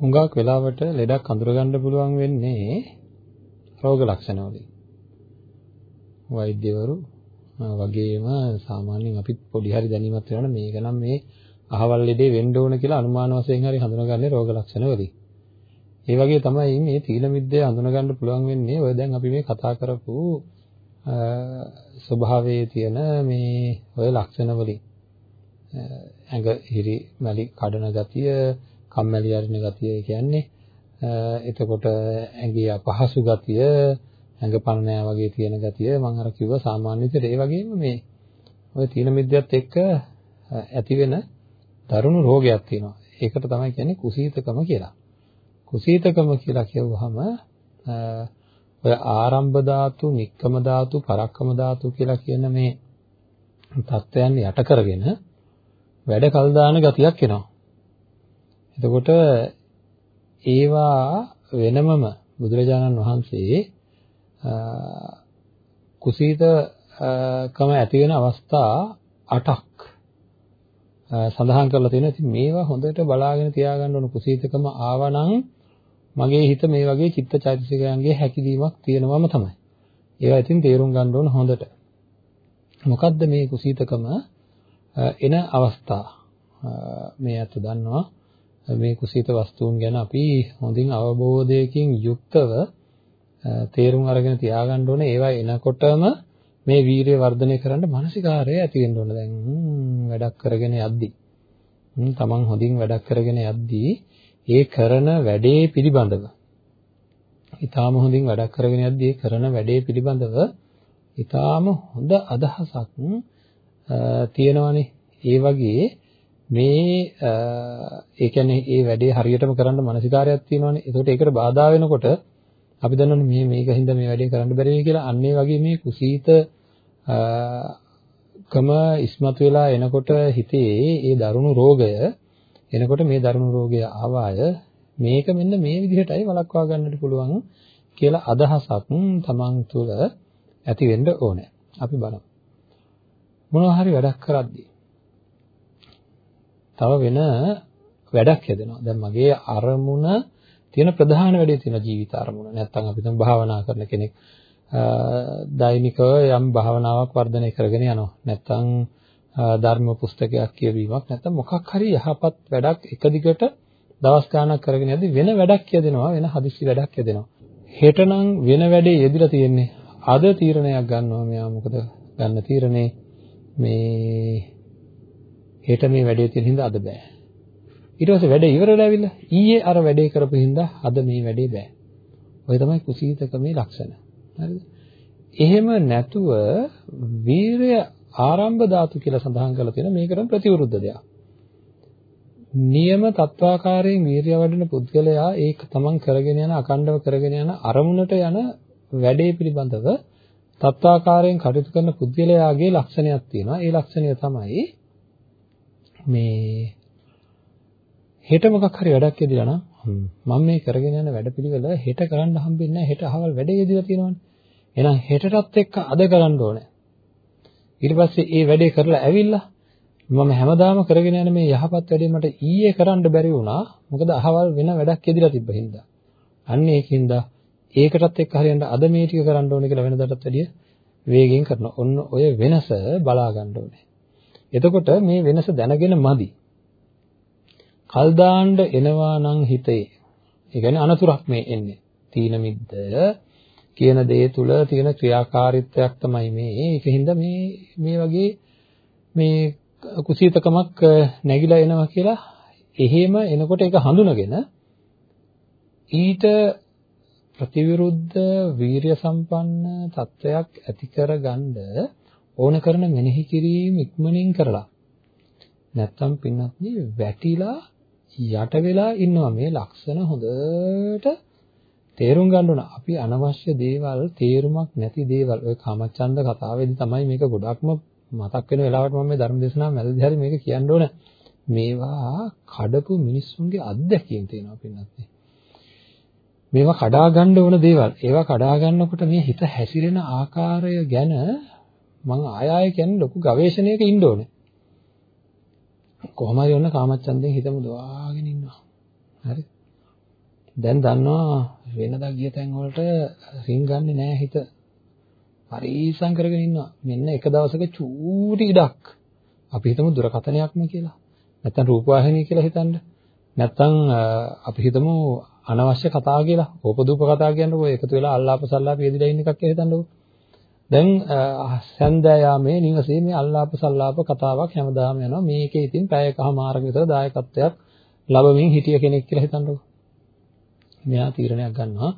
හුඟක් වෙලාවට ලෙඩක් අඳුරගන්න පුළුවන් වෙන්නේ රෝග ලක්ෂණ වලින්. වෛද්‍යවරු වගේම සාමාන්‍යයෙන් අපිත් පොඩි හරි දැනීමක් වෙනවනේ මේක නම් මේ අහවල් ලෙඩේ වෙන්න ඕන කියලා අනුමාන වශයෙන් හරි හඳුනගන්නේ රෝග ලක්ෂණ වලින්. ඒ වගේ තමයි මේ තීන මිද්දේ හඳුනගන්න පුළුවන් වෙන්නේ ඔය දැන් අපි මේ කතා කරපු ස්වභාවයේ තියෙන මේ ඔය ලක්ෂණ වලින්. ඇඟ හිරි මැලි කඩන ගතිය, කම්මැලි අරින ගතිය කියන්නේ එතකොට ඇඟේ අපහසු ගතිය, ඇඟ පණ නෑ වගේ තියෙන ගතිය මම අර කිව්වා සාමාන්‍ය විදිහට ඒ වගේම මේ ඔය තීන මිද්දයත් එක්ක ඇති වෙන දරුණු රෝගයක් තියෙනවා. ඒකට තමයි කියන්නේ කුසීතකම කියලා. කුසීතකම කියලා කියවුවහම ඔය ආරම්භ ධාතු, නික්කම ධාතු, පරක්කම ධාතු කියලා කියන මේ தත්වයන් යට කරගෙන වැඩ කල් දාන ගතියක් එනවා. එතකොට ඒවා වෙනමම බුදුරජාණන් වහන්සේ කුසීතකම ඇති වෙන අවස්ථා 8ක් සඳහන් කරලා තියෙනවා. ඉතින් මේවා හොඳට බලාගෙන තියාගන්න ඕන කුසීතකම ආවනම් මගේ හිත මේ වගේ චිත්තචෛතසිකයන්ගේ හැකිලීමක් තියෙනවම තමයි. ඒවා ඉතින් තේරුම් ගන්න ඕන හොඳට. මොකද්ද මේ කුසීතකම එන අවස්ථා? මේ අත දන්නවා මේ කුසීත වස්තුන් ගැන අපි හොඳින් අවබෝධයකින් යුක්තව තේරුම් අරගෙන තියාගන්න ඕනේ. ඒවා එනකොටම මේ වීරිය වර්ධනය කරන්න මානසිකාරය ඇති වෙන්න ඕන. දැන් වැඩක් කරගෙන යද්දී තමන් හොඳින් වැඩක් කරගෙන යද්දී ඒ කරන වැඩේ පිළිබඳව ඊටාම හොඳින් වැඩක් කරගෙන යද්දී ඒ කරන වැඩේ පිළිබඳව ඊටාම හොඳ අදහසක් තියෙනවනේ. ඒ වගේ මේ ඒ කියන්නේ ඒ වැඩේ හරියටම කරන්න මානසිකාරයක් තියෙනවනේ ඒකට ඒකට බාධා වෙනකොට අපි දන්නවනේ මේ මේකින්ද මේ වැඩේ කරන්න බැරි වෙයි කියලා අන්න ඒ වගේ මේ කුසීත කම ඉස්මතු වෙලා එනකොට හිතේ ඒ දරුණු රෝගය එනකොට මේ දරුණු රෝගය ආවාය මේක මෙන්න මේ විදිහටයි වළක්වා ගන්නට පුළුවන් කියලා අදහසක් තමන් තුළ ඇති වෙන්න ඕනේ. අපි බලමු. මොනවා හරි වැඩක් කරද්දී තව වෙන වැඩක් හැදෙනවා. දැන් මගේ අරමුණ තියෙන ප්‍රධාන වැඩේ තියෙන ජීවිත අරමුණ. නැත්තම් අපි දැන් භාවනා කරන කෙනෙක් දෛනිකව යම් භාවනාවක් වර්ධනය කරගෙන යනවා. නැත්තම් ධර්ම පුස්තකයක් කියවීමක් නැත්තම් මොකක් හරි යහපත් වැඩක් එක දිගට දවස් ගාණක් කරගෙන යද්දි වෙන වැඩක් කියදෙනවා වෙන හදිස්සි වැඩක් කියදෙනවා. හෙටනම් වෙන වැඩේ යෙදিলা තියෙන්නේ. අද තීරණයක් ගන්නවා මෙයා මොකද ගන්න තීරණේ මේ හෙට මේ වැඩේ තියෙන හින්දා අද බෑ. ඊට පස්සේ වැඩේ ඉවර වෙලා ඇවිල්ලා ඊයේ අර වැඩේ කරපු හින්දා අද මේ වැඩේ බෑ. ඔය තමයි කුසීතකමේ ලක්ෂණ. හරිද? එහෙම නැතුව වීරය ආරම්භ ධාතු කියලා සඳහන් කරලා තියෙන මේකට ප්‍රතිවිරුද්ධ දෙයක්. නියම තත්වාකාරයෙන් වීරිය වඩන පුද්ගලයා ඒක තමන් කරගෙන යන අකණ්ඩව කරගෙන යන අරමුණට යන වැඩේ පිළිබඳව තත්වාකාරයෙන් කටයුතු කරන පුද්ගලයාගේ ලක්ෂණයක් තියෙනවා. ඒ ලක්ෂණය තමයි මේ හෙට මොකක් හරි වැඩක් යෙදিলা නම් මම මේ කරගෙන යන වැඩපිළිවෙල හෙට කරන්න හම්බෙන්නේ නැහැ. හෙට අහවල් වැඩේ යෙදিলা තියෙනවනේ. එහෙනම් හෙටටත් එක්ක අද කරන්න ඕනේ. ඊට පස්සේ ඒ වැඩේ කරලා ඇවිල්ලා මම හැමදාම කරගෙන යන මේ යහපත් වැඩේ මට ඊයේ කරන්න බැරි වුණා. මොකද අහවල් වෙන වැඩක් යෙදিলা තිබ්බ හින්දා. අන්න ඒකින්ද ඒකටත් එක්ක හරියන්න අද මේ ටික කරන්න ඕනේ කියලා වෙනදාටත් වැඩිය වේගෙන් කරනවා. ඔන්න ඔය වෙනස බලා ගන්න ඕනේ. එතකොට මේ වෙනස දැනගෙන මදි. කල් දාන්න එනවා නම් හිතේ. ඒ කියන්නේ අනතුරක් මේ එන්නේ. තීන මිද්ද කියන දේ තුල තියෙන ක්‍රියාකාරීත්වයක් තමයි මේ. ඒකින්ද මේ මේ වගේ මේ කුසීතකමක් නැగిලා එනවා කියලා එහෙම එනකොට ඒක හඳුනගෙන ඊට ප්‍රතිවිරුද්ධ වීරිය සම්පන්න තත්වයක් ඇති කරගන්න ඕන කරන මෙනෙහි කිරීම ඉක්මනින් කරලා නැත්තම් පින්නත් වැටිලා යට වෙලා ඉන්නවා මේ ලක්ෂණ හොඳට තේරුම් ගන්න ඕන. අපි අනවශ්‍ය දේවල් තේරුමක් නැති දේවල් ඔය කාමච්ඡන්ද කතාවේදී තමයි මේක ගොඩක්ම මතක් වෙන වෙලාවට මම මේ ධර්ම දේශනාව මැදදී හරි මේක කියන්න ඕන. මේවා කඩපු මිනිස්සුන්ගේ අත්දැකීම් තියෙනවා පින්නත්. මේවා කඩා ගන්න ඕන දේවල්. ඒවා කඩා ගන්නකොට මේ හිත හැසිරෙන ආකාරය ගැන මම ආය ආය කියන්නේ ලොකු ගවේෂණයක ඉන්න ඕනේ. කොහොම හරි ඔන්න කාමච්ඡන්දයෙන් හිතමු දවාගෙන ඉන්නවා. හරි. දැන් දන්නවා වෙනදා ගිය තැන් වලට රින් ගන්නෙ නෑ හිත. පරිසම් කරගෙන ඉන්නවා. මෙන්න එක දවසක චූටි ඉඩක්. අපි හිතමු දුරකථනයක්ම කියලා. නැත්නම් රූපවාහිනිය කියලා හිතන්න. නැත්නම් අපි හිතමු අනවශ්‍ය කතා කියලා. ඕපදූප කතා කියන්නකො එකතු වෙලා අල්ලාප සල්ලාප යෙදිලා ඉන්න එකක් කියලා හිතන්නකො. දැන් සන්දයාමේ නිවසේ මේ අල්ලාප සල්ලාප කතාවක් හැමදාම යනවා. මේකේ ඉතින් පැයකමාරක විතර දායකත්වයක් ලැබමින් හිටිය කෙනෙක් කියලා හිතන්නකො. මෙයා තීරණයක් ගන්නවා.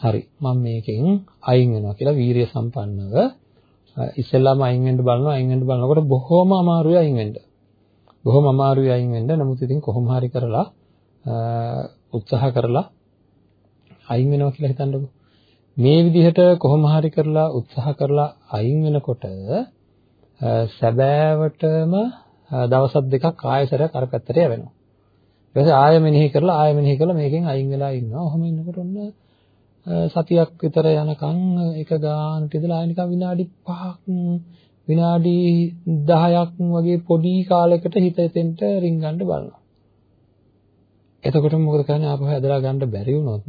හරි මම මේකෙන් අයින් වෙනවා කියලා වීරිය සම්පන්නව ඉස්සෙල්ලාම අයින් වෙන්න බලනවා අයින් වෙන්න බලනකොට බොහොම අමාරුයි අයින් වෙන්න. බොහොම අමාරුයි අයින් වෙන්න. නමුත් ඉතින් කොහොම හරි කරලා උත්සාහ කරලා අයින් වෙනවා කියලා හිතන්නකෝ. මේ විදිහට කොහොම හරි කරලා උත්සාහ කරලා අයින් වෙනකොට සැබෑවටම දවස් දෙකක් ආයෙසරයක් අර පැත්තට යවෙනවා. ඊට පස්සේ ආයෙ මෙනෙහි කරලා ආයෙ මෙනෙහි කරලා මේකෙන් අයින් වෙලා ඉන්නවා. ඔහොම ඉන්නකොට ඔන්න සතියක් විතර යනකම් එක ගානට ඉඳලා ආයෙ නිකන් විනාඩි 5ක් විනාඩි 10ක් වගේ පොඩි කාලයකට හිත එතෙන්ට රින්ගන්න බලනවා. එතකොට මොකද කරන්නේ ආපහු ඇදලා ගන්න බැරි වුණොත්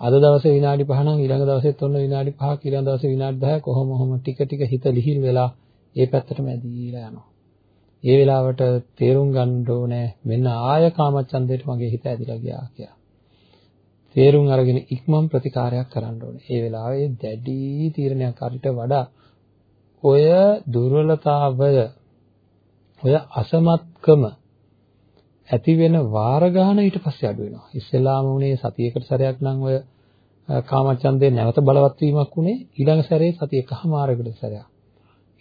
අද දවසේ විනාඩි 5 නම් ඊළඟ දවසෙත් ඔන්න විනාඩි 5ක් ඊළඟ දවසේ විනාඩි 10ක් කොහොම කොහොම ටික ටික හිත ලිහිල් වෙලා ඒ පැත්තටම ඇදීලා යනවා. ඒ වෙලාවට තේරුම් ගන්න ඕනේ මෙන්න ආය කාමච්ඡන්දයට මගේ හිත ඇදිලා ගියා කියලා. තේරුම් අරගෙන ඉක්මන් ප්‍රතිකාරයක් කරන්න ඕනේ. ඒ වෙලාවේ දැඩි තීරණයක් හරිට වඩා ඔය දුර්වලතාවය ඔය අසමත්කම ඇති වෙන වාර ගන්න ඊට පස්සේ අඩු වෙනවා. ඉස්සෙල්ලාම උනේ සතියකට සැරයක් නම් ඔය කාමචන්දේ නැවත බලවත් වීමක් උනේ ඊළඟ සැරේ සතිය එකමාරකට සැරයක්.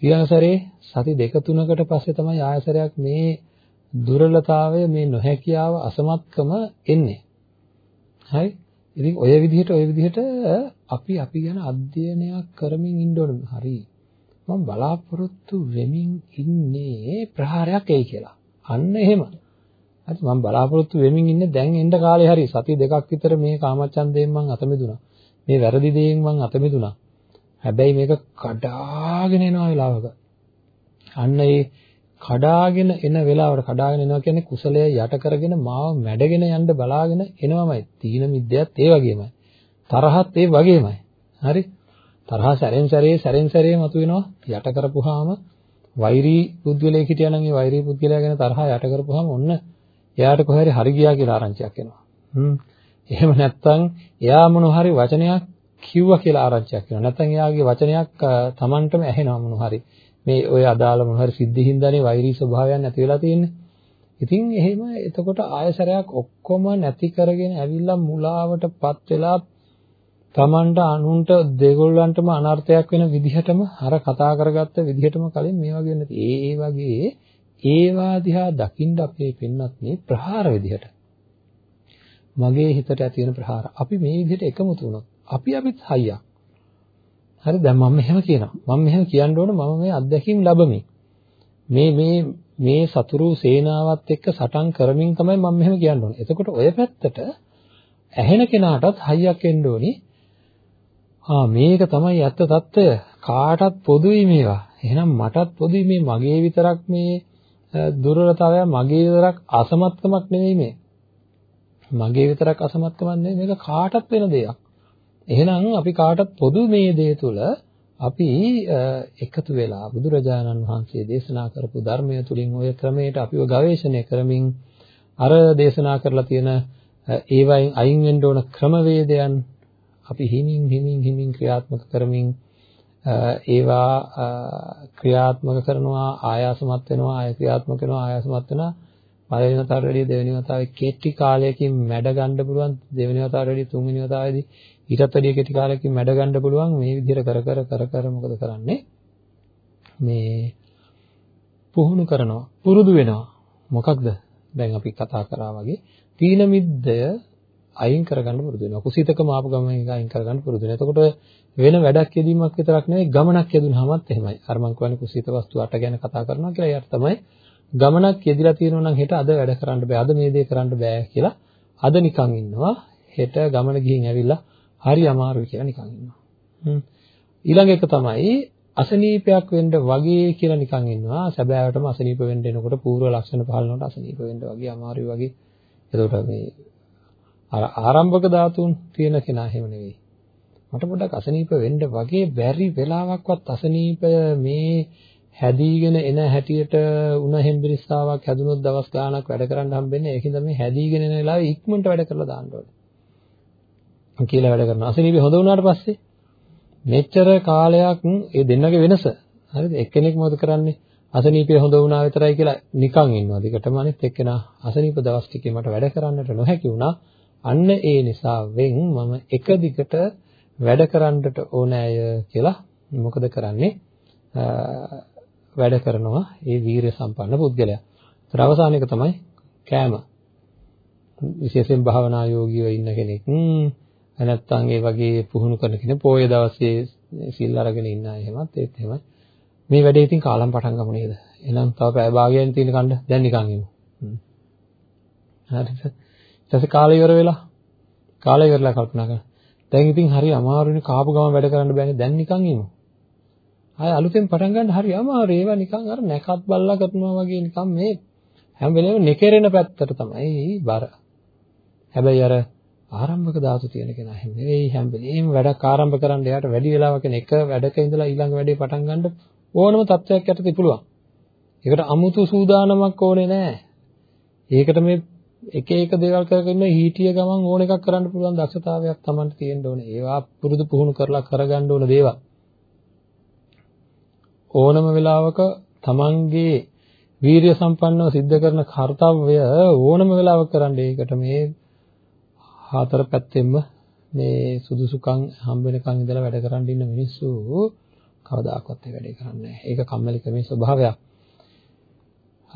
ඊළඟ සැරේ සති දෙක තුනකට පස්සේ තමයි ආයසරයක් මේ දුර්වලතාවය මේ නොහැකියාව අසමත්කම එන්නේ. හරි? ඉතින් ඔය විදිහට ඔය විදිහට අපි අපි ගැන අධ්‍යයනයක් කරමින් ඉන්න ඕනේ. හරි. මම බලාපොරොත්තු වෙමින් ඉන්නේ ප්‍රහාරයක් එයි කියලා. අන්න එහෙම. හරි මම බලාපොරොත්තු වෙමින් ඉන්නේ දැන් එන්න කාලේ හරි සති දෙකක් විතර මේ කාමච්ඡන්දයෙන් මං අත මිදුණා. මේ වැරදි දේෙන් මං අත මිදුණා. හැබැයි මේක කඩාගෙන එනවා වෙලාවක. අන්න ඒ කඩාගෙන එන වෙලාවට කඩාගෙන එනවා කියන්නේ කුසලය යට කරගෙන මාව මැඩගෙන යන්න බලාගෙන එනවමයි. තීන මිද්දයත් ඒ වගේමයි. තරහත් ඒ වගේමයි. හරි? තරහ සැරෙන් සැරේ සැරෙන් සැරේ මතුවෙනවා. යට කරපුවාම වෛරී පුද්ගලයෙක් හිටියනම් ඒ වෛරී පුද්ගලයා ගැන තරහ යට කරපුවාම ඔන්න එයාට කොහේ හරි ගියා කියලා ආරංචියක් එනවා. හ්ම්. එහෙම නැත්නම් එයා මොන හරි වචනයක් කිව්වා කියලා ආරංචියක් එනවා. නැත්නම් එයාගේ වචනයක් Tamanටම ඇහෙනවා මොන හරි. මේ ඔය අදාළ මොන හරි සිද්ධිහින්දානේ වෛරී ස්වභාවයන් නැති වෙලා තියෙන්නේ. ඉතින් එහෙම එතකොට ආයසරයක් ඔක්කොම නැති කරගෙන ඇවිල්ලා මුලාවටපත් වෙලා Tamanට අනුන්ට දෙගොල්ලන්ටම අනර්ථයක් වෙන විදිහටම අර කතා කරගත්ත විදිහටම කලින් මේ වගේ වෙන්නේ. ඒ වගේ ඒවා දිහා දකින්න අපේ පින්නත් මේ ප්‍රහාර විදිහට. මගේ හිතට ඇති වෙන ප්‍රහාර. අපි මේ විදිහට එකමුතු වුණොත් අපි අපිත් හයියක්. හරි දැන් මම මෙහෙම කියනවා. මම මෙහෙම කියන්න ඕන මම මේ අත්දැකීම් ලැබමි. මේ මේ මේ සතුරු සේනාවත් එක්ක සටන් කරමින් තමයි මම මෙහෙම කියන්න ඕන. එතකොට ඔය පැත්තට ඇහෙන කෙනාටත් හයියක් එන්න ඕනි. ආ මේක තමයි ඇත්ත తত্ত্বය කාටත් පොදුයි මේවා. එහෙනම් මටත් පොදුයි මේ මගේ විතරක් මේ දුර්වලතාවය මගේ විතරක් අසමත්කමක් නෙවෙයි මේ. මගේ විතරක් අසමත්කමක් නෙවෙයි මේක කාටත් වෙන දෙයක්. එහෙනම් අපි කාටත් පොදු මේ දේ තුළ අපි එකතු වෙලා බුදුරජාණන් වහන්සේ දේශනා කරපු ධර්මය තුලින් ওই ක්‍රමයට අපිව ගවේෂණය කරමින් අර දේශනා කරලා තියෙන ඒවයින් අයින් වෙන්න ඕන ක්‍රමවේදයන් අපි හිමින් හිමින් හිමින් ක්‍රියාත්මක කරමින් ඒවා ක්‍රියාත්මක කරනවා ආයාසමත් වෙනවා ආය ක්‍රියාත්මක වෙනවා ආයාසමත් වෙනවා. පළවෙනි වතාවට වැඩිය දෙවෙනි වතාවේ කෙටි කාලයකින් මැඩ ගන්න පුළුවන්. දෙවෙනි වතාවට වැඩිය තුන්වෙනි වතාවේදී ඊටත් වැඩිය කෙටි කාලයකින් මැඩ ගන්න පුළුවන්. මේ විදිහට කර කර කර කර මොකද කරන්නේ? මේ පුහුණු කරනවා පුරුදු වෙනවා. මොකක්ද? දැන් අපි කතා කරා වගේ තීන මිද්දය අයින් කරගන්න පුරුදු වෙනවා. කුසීතකම ආපු ගමන් ඒක අයින් කරගන්න පුරුදු වෙනවා. එතකොට වෙන වැඩක් යෙදීමක් විතරක් නෙවෙයි ගමනක් යෙදුනහමත් එහෙමයි. අර මං කියන්නේ කුසීත වස්තු අට ගැන කතා කරනවා කියලා එයාට තමයි ගමනක් යෙදිලා තියෙනවා නම් හෙට අද වැඩ කරන්න බෑ. අද මේ දේ කරන්න බෑ කියලා අද නිකන් ඉන්නවා. හෙට ගමන ගිහින් ඇවිල්ලා හරි අමාරුයි කියලා නිකන් ඉන්නවා. ඊළඟ එක තමයි අසනීපයක් වෙන්න වගේ කියලා නිකන් ඉන්නවා. සැබෑවටම අසනීප වෙන්න එනකොට පූර්ව ලක්ෂණ පහළනකොට අසනීප වෙන්න වගේ අමාරුයි වගේ. එතකොට මේ අර ආරම්භක ධාතුන් තියෙන කෙනා එහෙම නෙවෙයි. මට පොඩ්ඩක් අසනීප වෙන්න වගේ බැරි වෙලාවක්වත් අසනීපය මේ හැදීගෙන එන හැටියට උණ හෙම්බිරිස්සාවක් හැදුනොත් දවස් ගාණක් වැඩ කරන්න හම්බෙන්නේ ඒකින්ද මේ හැදීගෙන එන වෙලාවේ ඉක්මනට වැඩ කරලා දාන්න ඕනේ. කියලා වැඩ කරනවා. අසනීපේ හොඳ වුණාට පස්සේ මෙච්චර කාලයක් ඒ දෙන්නගේ වෙනස හරිද? එක්කෙනෙක් මොකද කරන්නේ? අසනීපේ හොඳ වුණා විතරයි කියලා නිකන් ඉන්නවා. දිගටම අනිත් එක්කෙනා අසනීප දවස් ටිකේ මට වැඩ කරන්නට නොහැකි වුණා. අන්න ඒ නිසා වෙන් මම එක දිගට වැඩ කරන්නට ඕනෑය කියලා මොකද කරන්නේ? වැඩ කරනවා ඒ වීරිය සම්පන්න පුද්ගලයා. ඒතර අවසාන එක තමයි කෑම. විශේෂයෙන් භාවනා යෝගීව ඉන්න කෙනෙක් නැත්නම් ඒ වගේ පුහුණු කරන කෙනෙක් පොයේ දවසේ සිල් අරගෙන ඉන්න අය එහෙමත් ඒත් එහෙමයි. මේ වැඩේ ඉතින් කාලම් පටන් ගමු නේද? එහෙනම් තව පැය භාගයක් තියෙන කණ්ඩ දැන් නිකන් ඉමු. හරිද? ඊට පස්සේ කාලය ඉවර වෙලා කාලය ඉවරලා කල්පනා කරා. දැන් ඉතින් හරි අමාරුනේ කාපු ගම වැඩ කරන්න බෑනේ දැන් නිකන් ඉමු. ආය අලුතෙන් පටන් ගන්න හරි අමාරු ඒවා නිකන් අර නැකත් බල්ලා කරනවා වගේ නිකන් මේ හැම වෙලේම නෙකෙරෙන පැත්තට තමයි බර. හැබැයි අර ආරම්භක ධාතු තියෙන කෙනා හැම නෙවෙයි හැම වෙලේම වැඩක් ආරම්භ කරන්න එයාට වැඩි වෙලාවක් එක වැඩක ඉඳලා ඊළඟ වැඩේ පටන් ගන්න ඕනම තත්වයක් යටතේ පුළුවන්. ඒකට අමුතු සූදානමක් ඕනේ නැහැ. ඒකට මේ එක එක දේවල් කරගෙන හීටිය ගමන් ඕන එකක් කරන්න පුළුවන් දක්ෂතාවයක් Tamanට තියෙන්න ඕනේ. ඒවා පුරුදු පුහුණු කරලා කරගන්න ඕන දේවල්. ඕනම වෙලාවක Tamanගේ වීරිය සම්පන්නව සිද්ධ කරන කාර්යය ඕනම වෙලාවක කරන්න ඒකට මේ හතර පැත්තෙම මේ සුදුසුකම් හම්බ වෙනකන් ඉඳලා වැඩ කරන් ඉන්න මිනිස්සු කවදාකවත් ඒ වැඩේ කරන්නේ නැහැ. ඒක කම්මැලිකමේ ස්වභාවයක්.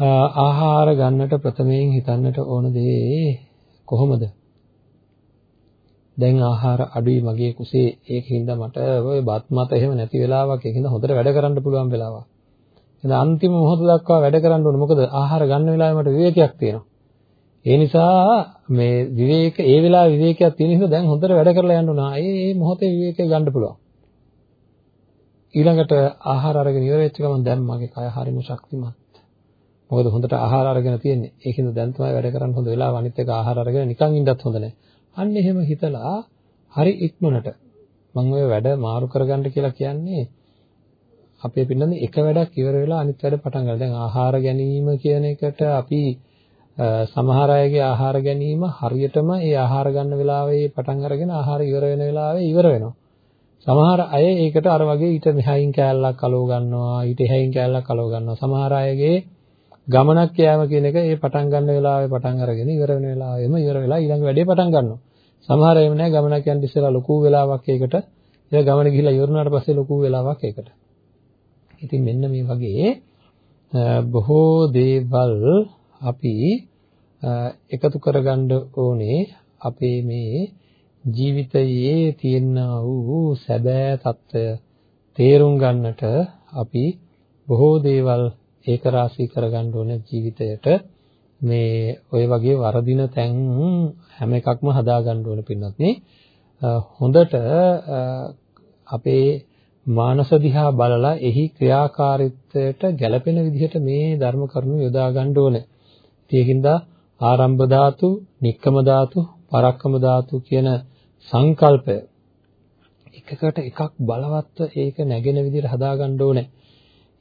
ආහාර ගන්නට ප්‍රථමයෙන් හිතන්නට ඕන දේ කොහොමද? දැන් ආහාර අඩුයි මගේ කුසේ ඒකින්ද මට ඔය බත් මත එහෙම නැති වෙලාවක් ඒකින්ද හොඳට වැඩ කරන්න පුළුවන් වෙලාවක්. එහෙනම් අන්තිම මොහොත දක්වා වැඩ කරන්න ඕනේ. මොකද ආහාර ගන්න වෙලාවේ මට විවේකයක් තියෙනවා. ඒ නිසා මේ විවේක ඒ වෙලාවේ විවේකයක් තියෙන නිසා දැන් හොඳට වැඩ කරලා යන්න ඕන. ඒ මේ මොහොතේ විවේකය ගන්න පුළුවන්. ඊළඟට ආහාර අරගෙන ඉවර වෙච්ච ගමන් දැන් මගේ කය හරිම ශක්තිමත්. මොකද හොඳට ආහාර අරගෙන තියෙන්නේ. ඒකින්ද දැන් තමයි වැඩ කරන්න හොඳ වෙලාව. අනිත් එක ආහාර අරගෙන නිකන් ඉන්නත් හොඳ නැහැ. අන්න එහෙම හිතලා හරි ඉක්මනට මම ඔය වැඩ මාරු කරගන්න කියලා කියන්නේ අපේ පින්නන්නේ එක වැඩක් ඉවර වෙලා අනිත් වැඩ පටන් ගන්න. දැන් ආහාර ගැනීම කියන එකට අපි සමහර අයගේ ආහාර ගැනීම හරියටම ඒ ආහාර ගන්න වෙලාවේ පටන් අරගෙන ආහාර ඉවර වෙන වෙලාවේ ඉවර වෙනවා. සමහර අය ඒකට අර වගේ ඊට මෙහයින් කෑල්ලක් කලව ගන්නවා ඊට එහයින් කෑල්ලක් කලව ගන්නවා. සමහර අයගේ ගමනක් යෑම කියන එක ඒ පටන් ගන්න වෙලාවේ පටන් අරගෙන ඉවර වෙන වෙලාවෙම ඉවර වෙලා ඊළඟ වැඩේ පටන් ගන්නවා. සමහර අය නෑ ගමනක් යන්න ඉස්සෙල්ලා ලොකු වෙලාවක් ඒකට ඊට ගමන ගිහිලා ඉවර වුණාට පස්සේ ලොකු වෙලාවක් ඒකට. ඉතින් මෙන්න මේ වගේ බොහෝ දේවල් අපි එකතු කරගන්න ඕනේ අපේ මේ ජීවිතයේ තියෙනා වූ සැබෑ తত্ত্বය තේරුම් ගන්නට අපි බොහෝ දේවල් ඒක රාශී කරගන්න ඕනේ ජීවිතයට මේ ඔය වගේ වරදින තැන් හැම එකක්ම හදා ගන්න ඕනේ පින්නත් නේ හොඳට අපේ මානස දිහා බලලා එහි ක්‍රියාකාරීත්වයට ගැළපෙන විදිහට මේ ධර්ම කරුණු යොදා ගන්න ඕනේ. ඒකින්ද ආරම්භ ධාතු, නික්කම ධාතු, පරක්කම ධාතු කියන සංකල්පය එකකට එකක් බලවත්ව ඒක නැගෙන විදිහට හදාගන්න ඕනේ.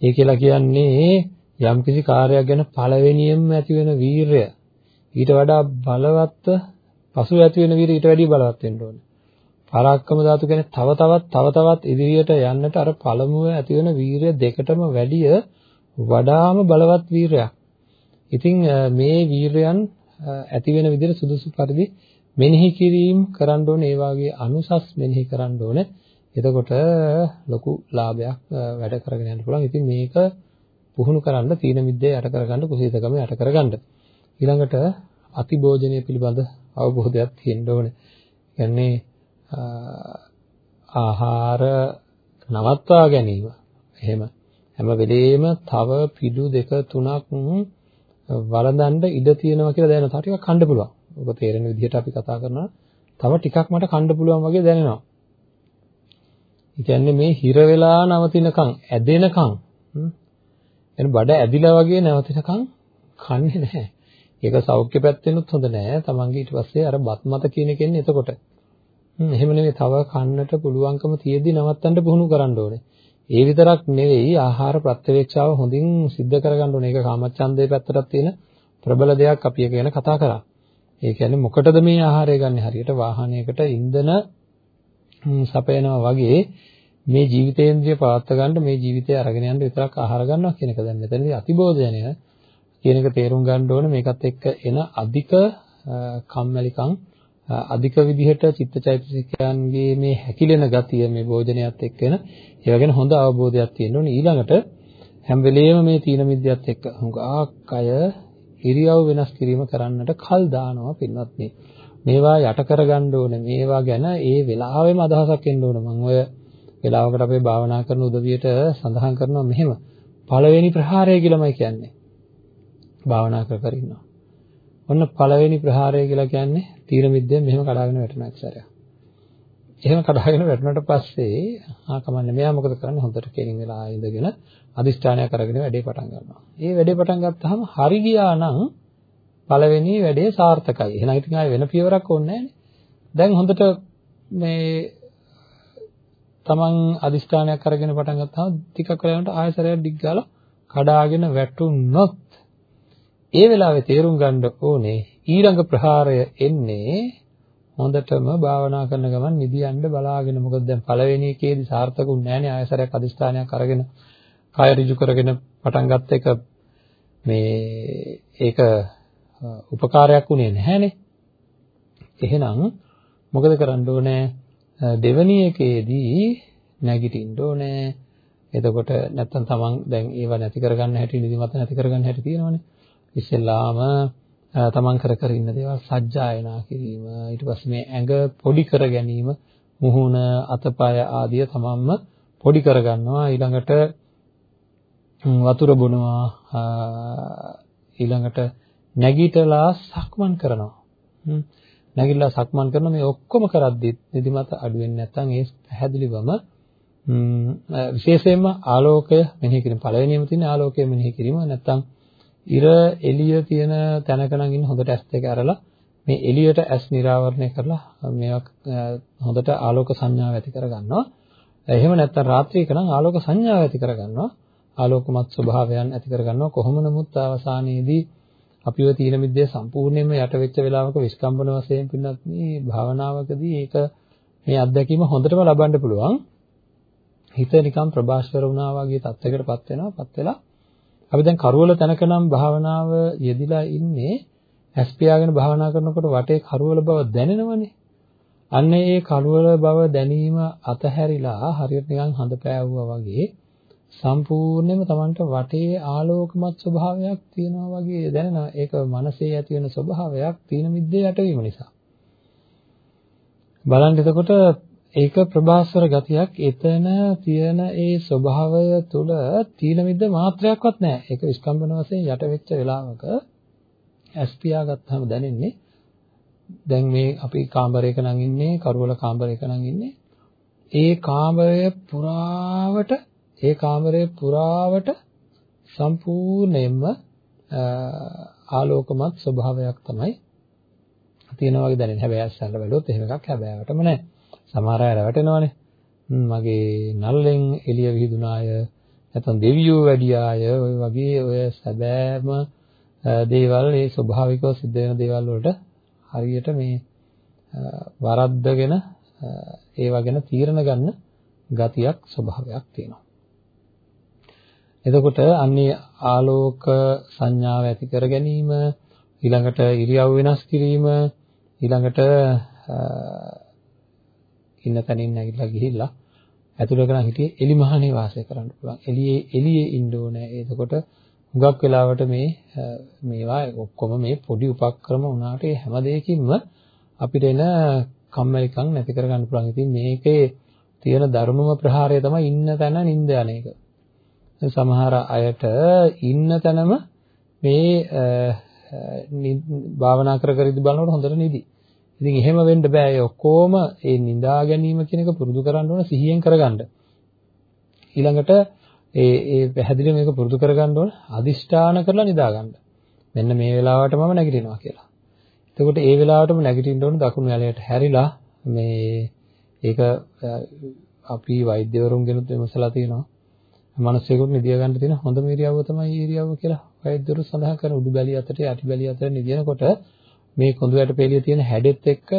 ඒ කියලා කියන්නේ යම්කිසි කාර්යයක් ගැන පළවෙනියෙන්ම ඇති වෙන වීරය ඊට වඩා බලවත්ව පසු ඇති වෙන වීරය ඊට වැඩිය බලවත් වෙන්න ඕනේ. පරාක්‍රම ධාතු කියන්නේ තව තවත් තව තවත් ඉදිරියට යන්නට අර පළමුව ඇති වෙන වීරය දෙකටම වැඩිය වඩාම බලවත් වීරයක්. ඉතින් මේ වීරයන් ඇති වෙන විදිහට සුදුසු පරිදි මෙනෙහි කිරීම කරන්න ඕනේ ඒ වාගේ අනුසස් මෙනෙහි කරන්න ඕනේ එතකොට ලොකු ලාභයක් වැඩ කරගෙන යන්න පුළුවන් ඉතින් මේක පුහුණු කරන්න තීන මිද්දේ යට කරගන්න කුසීතකම යට කරගන්න ඊළඟට අතිභෝජනය පිළිබඳ අවබෝධයක් තියෙන්න ඕනේ කියන්නේ ආහාර නවත්වා ගැනීම එහෙම හැම වෙලෙම තව පිඩු දෙක තුනක් වළඳන්න ඉඩ තියෙනවා කියලා දැනෙනවා. තව ටිකක් කන්න පුළුවන්. ඔබ තේරෙන විදිහට අපි කතා කරනවා. තව ටිකක් මට කන්න පුළුවන් වගේ දැනෙනවා. ඒ කියන්නේ මේ හිර වෙලා නවතිනකන් ඇදෙනකන් එන බඩ ඇදිලා වගේ නැවතිනකන් කන්නේ නැහැ. ඒක සෞඛ්‍ය පැත්තෙනුත් හොඳ නෑ. Tamange ඊට පස්සේ අර බත් මත කියන කෙන්නේ එතකොට. හ්ම් එහෙම නෙවෙයි තව කන්නට පුළුවන්කම තියෙද්දි නවත්තන්න පුහුණු කරන්න ඕනේ. ඒ විතරක් නෙවෙයි ආහාර ප්‍රත්‍යවේක්ෂාව හොඳින් සිද්ධ කරගන්න ඕනේ. ඒක කාමච්ඡන්දේ පැත්තටත් තියෙන ප්‍රබල දෙයක් අපි එක ගැන කතා කරා. ඒ කියන්නේ මොකටද මේ ආහාරය ගන්න හරියට වාහනයකට ඉන්ධන සපයනවා වගේ මේ ජීවිතේන්ද්‍රිය පවත්වා ගන්න මේ ජීවිතය අරගෙන යන්න විතරක් ආහාර ගන්නවා කියන එක දැන් මෙතනදී අතිබෝධයනය කියන එක තේරුම් ගන්න ඕනේ. මේකත් එක්ක එන අධික කම්මැලිකම් අධික විදිහට චිත්තචෛතසිකයන්ගේ මේ හැකිලෙන ගතිය මේ භෝජනයත් එක්ක එන ඒව ගැන හොඳ අවබෝධයක් තියෙන්න ඕනේ. ඊළඟට හැම වෙලෙම මේ තීන මිද්‍යත් එක්ක හුඟක් අය ඉරියව් වෙනස් කිරීම කරන්නට කල් දානවා පින්වත්නි. මේවා යට කරගන්න ඕනේ. මේවා ගැන ඒ වෙලාවෙම අදහසක් එන්න ඕනේ. මම ඔය වෙලාවකට අපේ භාවනා කරන උදවියට සඳහන් කරනවා මෙහෙම. පළවෙනි ප්‍රහාරය කියලාමයි කියන්නේ. භාවනා කර කර ඉන්නවා. ඔන්න පළවෙනි ප්‍රහාරය කියලා කියන්නේ තීර මිද්දෙන් මෙහෙම කඩාගෙන වැටෙන අක්ෂරයක්. එහෙම කඩාගෙන වැටුණාට පස්සේ ආ කමන්නේ. මෙයා මොකද කරන්නේ? හොඳට කෙලින් වෙලා ඉඳගෙන අදිෂ්ඨානයක් අරගෙන වැඩේ පටන් ගන්නවා. මේ වැඩේ පටන් ගත්තාම හරි ගියා නම් පළවෙනි වැඩේ සාර්ථකයි. එහෙනම් ඉතින් ආයෙ වෙන පියවරක් ඕනේ දැන් හොඳට මේ තමන් අදිෂ්ඨානයක් අරගෙන පටන් ගත්තාම ටිකක් වෙලාවකට ආයෙසරයක් ඩිග් ගාලා කඩාගෙන වැටුනොත් ඒ වෙලාවේ තේරුම් ගන්න ඕනේ ඊළඟ ප්‍රහාරය එන්නේ හොඳටම භාවනා කරන ගමන් නිදියන්න බලාගෙන. මොකද දැන් පළවෙනි එකේදී සාර්ථකුන් නැහැනේ ආයසරයක් අදිස්ථානයක් අරගෙන කාය ඍජු කරගෙන පටන් ගත්ත එක මේ ඒක උපකාරයක් උනේ නැහැනේ. එහෙනම් මොකද කරන්න ඕනේ? දෙවැනි එකේදී නැගිටින්න ඕනේ. එතකොට නැත්තම් තමන් දැන් ඒව නැති කරගන්න හැටි නිදිමත නැති කරගන්න හැටි තියෙනවනේ. ඉස්සෙල්ලාම තමන් කර කර ඉන්න දේවල් සජ්ජායනා කිරීම ඊට පස්සේ මේ ඇඟ පොඩි කර ගැනීම මුහුණ අතපය ආදිය තමන්ම පොඩි කර ගන්නවා ඊළඟට වතුර බොනවා. ඊළඟට නැගිටලා සක්මන් කරනවා නැගිටලා සක්මන් කරන මේ ඔක්කොම කරද්දි නිදිමත අඩු වෙන්නේ නැත්නම් ඒ පැහැදිලිවම විශේෂයෙන්ම ආලෝකය මෙනෙහි කිරීම පළවෙනියම තියෙන ආලෝකය මෙනෙහි කිරීම නැත්නම් ඉර එළිය තියෙන තැනක නම් ඉන්න හොඳට ඇස් දෙක අරලා මේ එළියට ඇස් නිරාවරණය කරලා මේවා හොඳට ආලෝක සංඥාව ඇති කරගන්නවා. එහෙම නැත්නම් රාත්‍රියක නම් ආලෝක සංඥාව ඇති කරගන්නවා. ආලෝකමත් ස්වභාවයන් ඇති කරගන්නවා. කොහොම නමුත් අවසානයේදී අපිව තීන මිද්දේ සම්පූර්ණයෙන්ම යට වෙච්ච වෙලාවක විස්කම්බන වශයෙන් පින්නත් මේ භාවනාවකදී ඒක මේ අත්දැකීම හොඳටම ලබන්න පුළුවන්. හිත නිකන් ප්‍රබාස්වර වුණා වගේ තත්යකටපත් වෙනවා. පත් වෙලා අපි දැන් කරවල තැනක නම් භාවනාව යෙදිලා ඉන්නේ ඇස් පියාගෙන භාවනා කරනකොට වටේ කරවල බව දැනෙනවනේ. අන්න ඒ කරවල බව දැනීම අතහැරිලා හරියට නිකන් හඳ පෑවුවා වගේ සම්පූර්ණයෙන්ම Tamanට වටේ ආලෝකමත් ස්වභාවයක් තියෙනවා වගේ දැනෙනවා. ඒක මනසේ ඇති වෙන ස්වභාවයක් තීන මිද්දේ යටවීම නිසා. බලන්න එතකොට ඒක ප්‍රභාස්වර ගතියක් එතන තියෙන ඒ ස්වභාවය තුල තීන මිද්ද මාත්‍රයක්වත් නැහැ. ඒක විස්කම්බන වශයෙන් යට වෙච්ච වෙලාවක ඇස් පියාගත්තාම දැනෙන්නේ දැන් මේ අපි කාමරයක නම් ඉන්නේ කරුවල කාමරයක නම් ඉන්නේ ඒ කාමරය පුරාවට ඒ කාමරය පුරාවට සම්පූර්ණයෙන්ම ආලෝකමත් ස්වභාවයක් තමයි තියෙනවා වගේ දැනෙන්නේ. හැබැයි ඇස්සල්ල බැලුවොත් එහෙම එකක් හැබෑවටම නැහැ. සමහර අය රැවටෙනවනේ. මගේ නල්ලෙන් එළිය විහිදුනාය නැත්නම් දෙවියෝ වැඩියාය ඔය වගේ ඔය සැබෑම දේවල් ඒ ස්වභාවිකව සිද්ධ වෙන දේවල් වලට හරියට මේ වරද්දගෙන ඒවා ගැන තීරණ ගන්න ගතියක් ස්වභාවයක් තියෙනවා. එතකොට අන්නේ ආලෝක සංඥාව ඇති කර ගැනීම ඊළඟට ඉරියව් වෙනස් කිරීම ඊළඟට ඉන්න තැනින් නැගිටලා ගිහිල්ලා ඇතුළක නම් හිටියේ එලිමහනේ වාසය කරන්න පුළුවන්. එළියේ එළියේ ඉන්න ඕනේ. එතකොට හුඟක් වෙලාවට මේ මේවා ඔක්කොම මේ පොඩි උපක්‍රම වුණාට ඒ හැම දෙයකින්ම අපිට එන කම්මැලිකම් නැති කරගන්න පුළුවන්. ඉතින් මේකේ තියෙන ධර්මම ප්‍රහාරය තමයි ඉන්න තැන නිින්ද යන එක. සමහර අයට ඉන්න තැනම මේ භාවනා කර කර ඉඳ බලනකොට හොඳට නිදි. ඉතින් එහෙම වෙන්න බෑ. ඒ ඔක්කොම ඒ නිදා ගැනීම කියන එක පුරුදු කරන්න ඕන සිහියෙන් කරගන්න. ඊළඟට ඒ ඒ පැහැදිලිව මේක පුරුදු කරගන්න ඕන අදිෂ්ඨාන කරලා නිදා ගන්න. මෙන්න මේ වෙලාවට මම නැගිටිනවා කියලා. එතකොට ඒ වෙලාවටම නැගිටින්න ඕන දකුණු ඇලයට හැරිලා මේ ඒක අපි වෛද්‍යවරුන්ගෙනුත් විමසලා තියෙනවා. මිනිස්සුෙකුට නිදිය ගන්න තියෙන හොඳම ඉරියව්ව තමයි ඉරියව්ව කියලා වෛද්‍යවරු සඳහන් කරන උඩු බැලිය අතට යටි බැලිය අතර නිදිනකොට මේ කොඳු යට පෙළිය තියෙන හැඩෙත් එක්ක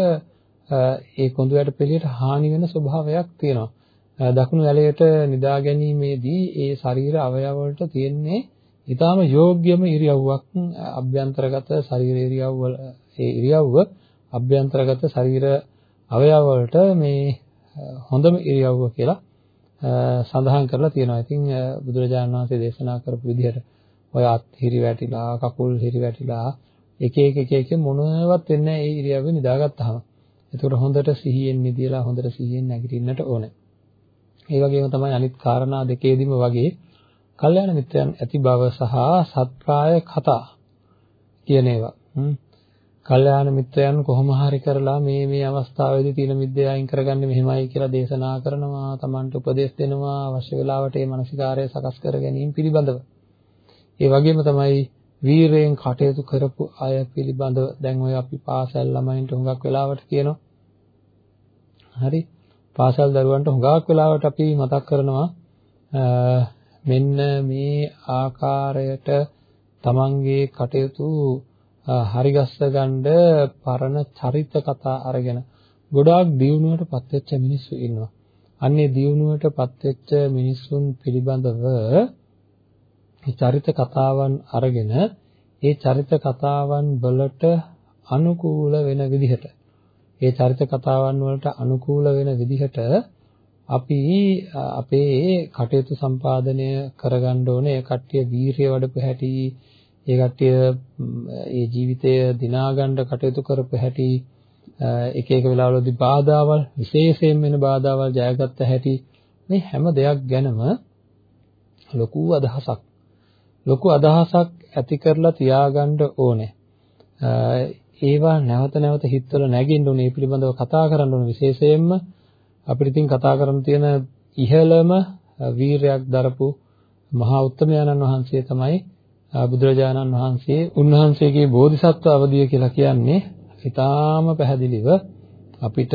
ඒ කොඳු යට පෙළියට හානි වෙන ස්වභාවයක් තියෙනවා. දකුණු ඇලයට නිදා ගැනීමේදී ඒ ශරීර අවයව වලට තියෙන්නේ ඊටාම යෝග්‍යම ඉරියව්වක් අභ්‍යන්තරගත ශරීර ඉරියව්ව ඒ ඉරියව්ව අභ්‍යන්තරගත ශරීර අවයව වලට මේ හොඳම ඉරියව්ව කියලා සඳහන් කරලා තියෙනවා. ඉතින් බුදුරජාණන් වහන්සේ දේශනා කරපු විදිහට ඔය අත් හිරි වැටිලා, කකුල් හිරි වැටිලා එක එක එක එක මොනවත් වෙන්නේ නැහැ ඒ ඉරියව්වේ නිදාගත්තාම. ඒකට හොඳට සිහියෙන් නිදිලා හොඳට සිහියෙන් නැගිටින්නට ඕනේ. ඒ වගේම තමයි අනිත් කාරණා දෙකේදීම වගේ කල්යාණ මිත්‍රයන් ඇති බව සහ සත්කාය කතා කියන ඒවා. කල්යාණ මිත්‍රයන් කොහොම හරි කරලා මේ මේ අවස්ථාවේදී තීන මිද්දේ අයින් කරගන්නේ මෙහෙමයි කියලා දේශනා කරනවා, Tamanට උපදෙස් දෙනවා, අවශ්‍ය වෙලාවට මේ මානසිකාරය සකස් කර ගැනීම පිළිබඳව. ඒ වගේම තමයි වීරයෙන් කටයුතු කරපු අය පිළිබඳව දැන් ඔය අපි පාසල් ළමයින්ට හුඟක් වෙලාවට කියනවා. හරි. පාසල් දරුවන්ට හුඟක් වෙලාවට අපි මතක් කරනවා මෙන්න මේ ආකාරයට තමන්ගේ කටයුතු හරිගස්ස ගන්න පරණ චරිත කතා අරගෙන ගොඩාක් දියුණුවටපත් වෙච්ච මිනිස්සු ඉන්නවා. අන්නේ දියුණුවටපත් වෙච්ච මිනිසුන් පිළිබඳව චරිත කතාවන් අරගෙන ඒ චරිත කතාවන් වලට අනුකූල වෙන විදිහට ඒ චරිත කතාවන් වලට අනුකූල වෙන විදිහට අපි අපේ කටයුතු සම්පාදනය කරගන්න ඕනේ ඒ කට්ටිය වීරිය වඩපු හැටි ඒ කට්ටිය ඒ ජීවිතය දිනා ගන්න කටයුතු කරපු හැටි එක එක වෙලාවලදී බාධාවල් විශේෂයෙන් වෙන බාධාවල් ජයගත්ත හැටි මේ හැම දෙයක් ගැනම ලොකු අදහසක්. ලොකු අදහසක් ඇති කරලා තියාගන්න ඕනේ. ඒවා නැවත නැවත හිතවල නැගින්න ඕනේ. මේ පිළිබඳව කතා කරන්න ඕනේ. විශේෂයෙන්ම අපිට ඉතින් කතා කරන්න තියෙන ඉහළම වීරයක් දරපු මහා උත්තමයන්න් වහන්සේ තමයි බුදුරජාණන් වහන්සේ උන්වහන්සේගේ බෝධිසත්ව අවධිය කියලා කියන්නේ ඊටාම පැහැදිලිව අපිට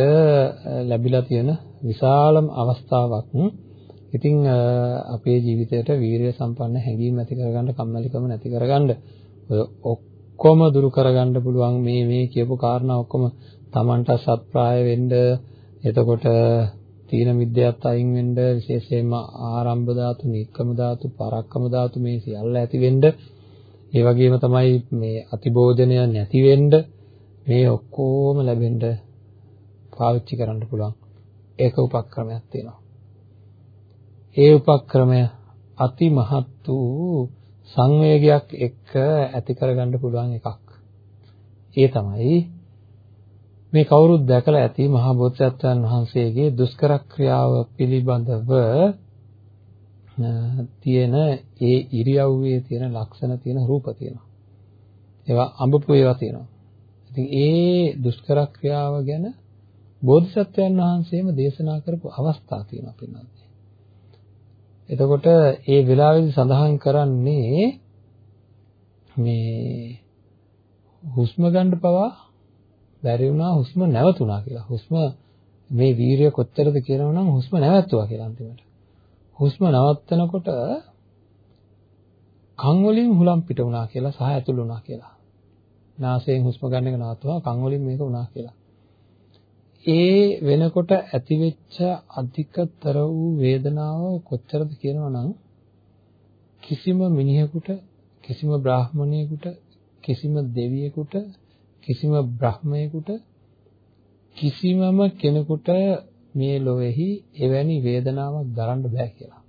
ලැබිලා තියෙන විශාලම අවස්ථාවක්. ඉතින් අපේ ජීවිතයට වීරිය සම්පන්න හැඟීම් ඇති කරගන්න කම්මැලිකම නැති කරගන්න ඔය ඔක්කොම දුරු කරගන්න පුළුවන් මේ මේ කියපු කාරණා ඔක්කොම Tamanට සත්ප්‍රාය වෙන්න එතකොට තීන මිද්‍යයත් අයින් වෙන්න විශේෂයෙන්ම ආරම්භ ධාතු, නික්කම ධාතු, පරක්කම ධාතු මේ සියල්ල ඇති වෙන්න ඒ වගේම තමයි මේ අතිබෝධනය නැති වෙන්න මේ ඔක්කොම ලැබෙන්න පාවිච්චි කරන්න පුළුවන් ඒක උපක්‍රමයක් තියෙනවා. ඒ උපක්‍රමය අති මහත් වූ සංවේගයක් එක්ක ඇති කරගන්න පුළුවන් එකක්. ඒ තමයි මේ කවුරුත් දැකලා ඇති මහා බෝධිසත්වයන් වහන්සේගේ දුෂ්කර ක්‍රියාව පිළිබඳව තියෙන ඒ ඉරියව්වේ තියෙන ලක්ෂණ තියෙන රූප තියෙනවා. ඒවා අඹපු ඒවා තියෙනවා. ඉතින් ඒ දුෂ්කර ක්‍රියාව ගැන බෝධිසත්වයන් වහන්සේම දේශනා කරපු අවස්ථා තියෙනවා පින්නත්. එතකොට ඒ වෙලාවේදී සඳහන් කරන්නේ මේ හුස්ම ගන්න පවා බැරි වුණා හුස්ම නැවතුණා කියලා. හුස්ම මේ වීරිය කොච්චරද කියනවනම් හුස්ම නැවතුවා කියලා අන්තිමට. හුස්ම නවත්තනකොට කන් වලින් හුලම් පිට වුණා කියලා සහ ඇතුළු වුණා කියලා. නාසයෙන් හුස්ම ගන්න එක නවත්වනවා කන් වලින් මේක වුණා කියලා. ඒ වෙනකොට ඇතිවෙච්ච අධිකතර වූ වේදනාව කොච්චරද කියනවනම් කිසිම මිනිහෙකුට කිසිම බ්‍රාහමණයෙකුට කිසිම දෙවියෙකුට කිසිම බ්‍රහ්මයෙකුට කිසිමම කෙනෙකුට මේ ලොවේහි එවැනි වේදනාවක් දරන්න බෑ කියලා.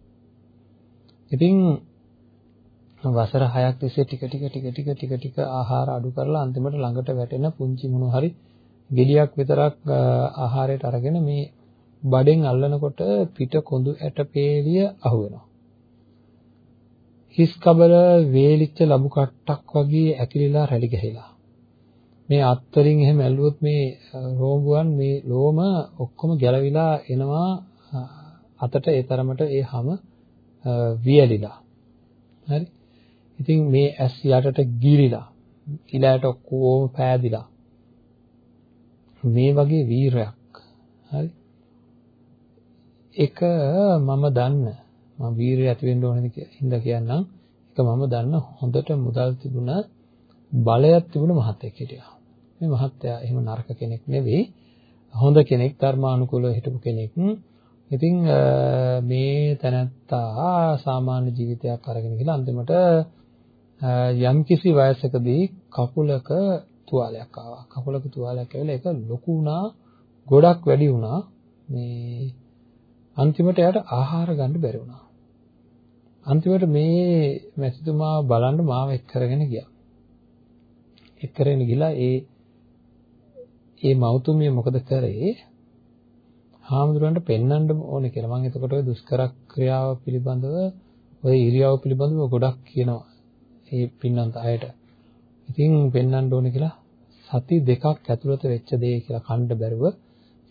ඉතින් වසර 6ක් තිස්සේ ටික ටික ටික ටික ටික ටික ආහාර අඩු කරලා අන්තිමට ළඟට වැටෙන පුංචි මොන හරි ගෙඩියක් විතරක් ආහාරයට අරගෙන මේ බඩෙන් අල්ලනකොට පිට කොඳු ඇට පේලිය අහු වෙනවා. හිස් කබල වේලිච්ච ලබු කට්ටක් වගේ ඇකිලිලා රැලි ගහලා. මේ අත්තරින් එහෙම ඇල්ලුවොත් මේ රෝඹුවන් මේ ලෝම ඔක්කොම ගැලවිලා එනවා අතට ඒ තරමට ඒ හැම වියලිලා. හරි. ඉතින් මේ ඇස් යටට ගිරිලා ඉලයට ඔක්කොම පෑදිලා. මේ වගේ වීරයක්. හරි? එක මම දන්න මම වීරය ඇති වෙන්න ඕනද හින්දා කියන්නම්. එක මම දන්න හොඳට මුදල් තිබුණ බලයක් තිබුණ මහත්තයෙක් හිටියා. මේ මහත්තයා එහෙම නරක කෙනෙක් නෙවෙයි හොඳ කෙනෙක් ධර්මානුකූලව හිටපු කෙනෙක් ඉතින් මේ තැනත්තා සාමාන්‍ය ජීවිතයක් අරගෙන ගිහලා අන්තිමට යම්කිසි වයසකදී කකුලක තුවාලයක් ආවා. කකුලක තුවාලයක් ඇවිල්ලා ඒක ලොකු වුණා, ගොඩක් වැඩි වුණා. මේ අන්තිමට එයාට ආහාර ගන්න බැරි වුණා. අන්තිමට මේ මැතිතුමා බලන්න මාව එක් කරගෙන ගියා. එක් කරගෙන ගිහලා ඒ ඒ මෞතුමිය මොකද කරේ? හාමුදුරන්ට පෙන්වන්න ඕනේ කියලා. මම එතකොට ওই දුෂ්කර ක්‍රියාව පිළිබඳව ওই ඉරියව් පිළිබඳව ගොඩක් කියනවා. ඒ පින්නන්ත අයට. ඉතින් පෙන්වන්න ඕනේ කියලා සති දෙකක් ඇතුළත වෙච්ච දේ කියලා කණ්ඩ බැරුව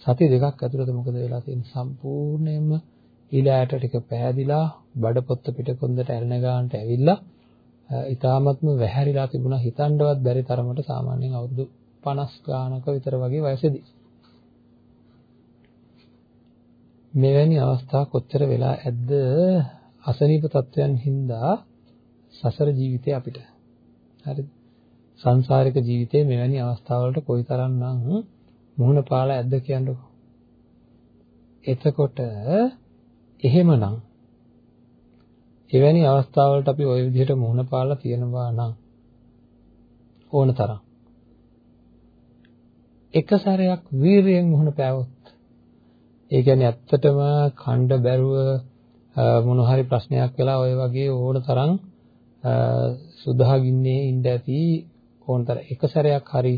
සති දෙකක් ඇතුළත මොකද වෙලා තියෙන්නේ සම්පූර්ණයෙන්ම ඊළාට ටික පෑදිලා බඩපොත්ත පිටකොන්දට ඇල්න ගන්නට ඇවිල්ලා ඊ타මත්ම වැහැරිලා තිබුණා හිතන්නවත් බැරි තරමට සාමාන්‍යයෙන් අවුරුදු 50 ගානක විතර වගේ වයසේදී. මෙවැනි අවස්ථා කොච්චර වෙලා ඇද්ද? අසනීප තත්වයන් හින්දා සසර ජීවිතේ අපිට. හරිද සංසාරික ජීවිතේ මෙවැනි අවස්ථාවලට කොයිතරම්නම් මුහුණ පාලා ඇද්ද කියන්නකෝ. එතකොට එහෙමනම් එවැනි අවස්ථාවලට අපි ওই විදිහට මුහුණ පාලා තියෙනවා නම් ඕන තරම්. එක සැරයක් වීරියෙන් මුහුණ පෑවොත් ඒ කියන්නේ ඇත්තටම ඛණ්ඩ බැරුව මොන හරි ප්‍රශ්නයක් වෙලා ඔය වගේ ඕන තරම් සුදාගින්නේ ඉඳ ඇති ඕනතර එක සැරයක් හරි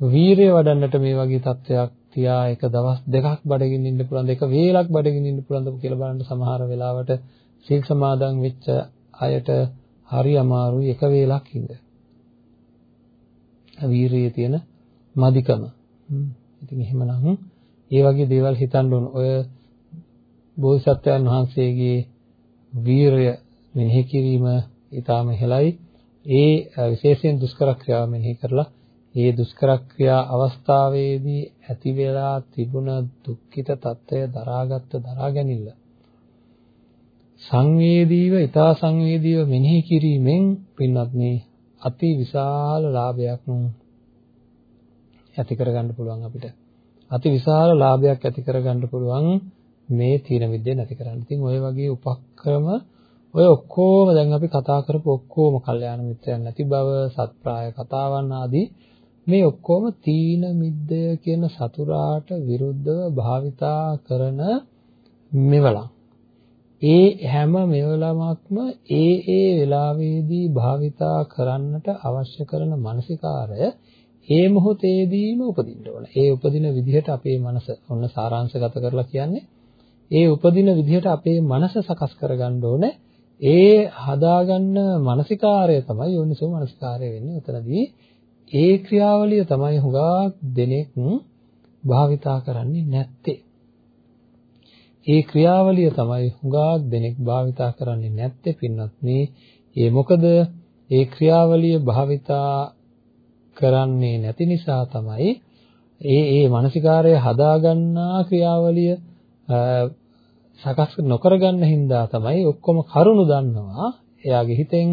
වීරය වඩන්නට මේ වගේ තත්වයක් තියා එක දවස් දෙකක් බඩගින්න ඉන්න පුළුවන් දෙක වේලක් බඩගින්න ඉන්න පුළුවන්ද කියලා බලන්න සමහර වෙලාවට සීල් සමාදන් වෙච්ච අයට හරි අමාරුයි එක වේලක් ඉඳ. වීරියේ තියෙන මදිකම. ඉතින් එහෙමනම් ඒ වගේ දේවල් හිතන්න ඕන. ඔය බෝධිසත්වයන් වහන්සේගේ වීරය මෙනෙහි කිරීම ඊටාම ඉහළයි. ඒ විශේෂයෙන් දුෂ්කර ක්‍රියාව මෙනෙහි කරලා ඒ දුෂ්කර ක්‍රියා අවස්ථාවේදී ඇති වෙලා තිබුණ දුක්ඛිත తত্ত্বය දරාගත්ත දරා ගැනීම සංවේදීව ඊතා සංවේදීව මෙනෙහි කිරීමෙන් පින්වත්නි අති විශාල ලාභයක් ඇති කරගන්න පුළුවන් අපිට. අති විශාල ලාභයක් ඇති කරගන්න පුළුවන් මේ තීන විද්‍ය නැති කරන්න. ඉතින් ඔය වගේ උපක්‍රම ඔය ඔක්කොම දැන් අපි කතා කරපු ඔක්කොම කල්යාණ මිත්‍රයන් නැති බව, සත්ප්‍රාය කතාවන් ආදී මේ ඔක්කොම තීන මිද්දය කියන සතුරාට විරුද්ධව භාවිතා කරන මෙවලම්. ඒ හැම මෙවලමක්ම ඒ ඒ වෙලාවේදී භාවිතා කරන්නට අවශ්‍ය කරන මානසිකාරය ඒ මොහොතේදීම උපදින්න ඕන. ඒ උපදින විදිහට අපේ මනස ඔන්න සාරාංශගත කරලා කියන්නේ ඒ උපදින විදිහට අපේ මනස සකස් කරගන්න ඕනේ. ඒ හදාගන්න මානසිකාරය තමයි යෝනිසෝ මානසිකාරය වෙන්නේ. උතනදී ඒ ක්‍රියාවලිය තමයි හුඟා දෙනෙක් භාවිතා කරන්නේ නැත්තේ. ඒ ක්‍රියාවලිය තමයි හුඟා දෙනෙක් භාවිතා කරන්නේ නැත්තේ පින්නත් මේ ඒ මොකද ඒ ක්‍රියාවලිය භාවිතා කරන්නේ නැති නිසා තමයි ඒ ඒ මානසිකාරය හදාගන්නා ක්‍රියාවලිය සකස් නොකරගන්න හින්දා තමයි ඔක්කොම කරුණු දන්නවා එයාගේ හිතෙන්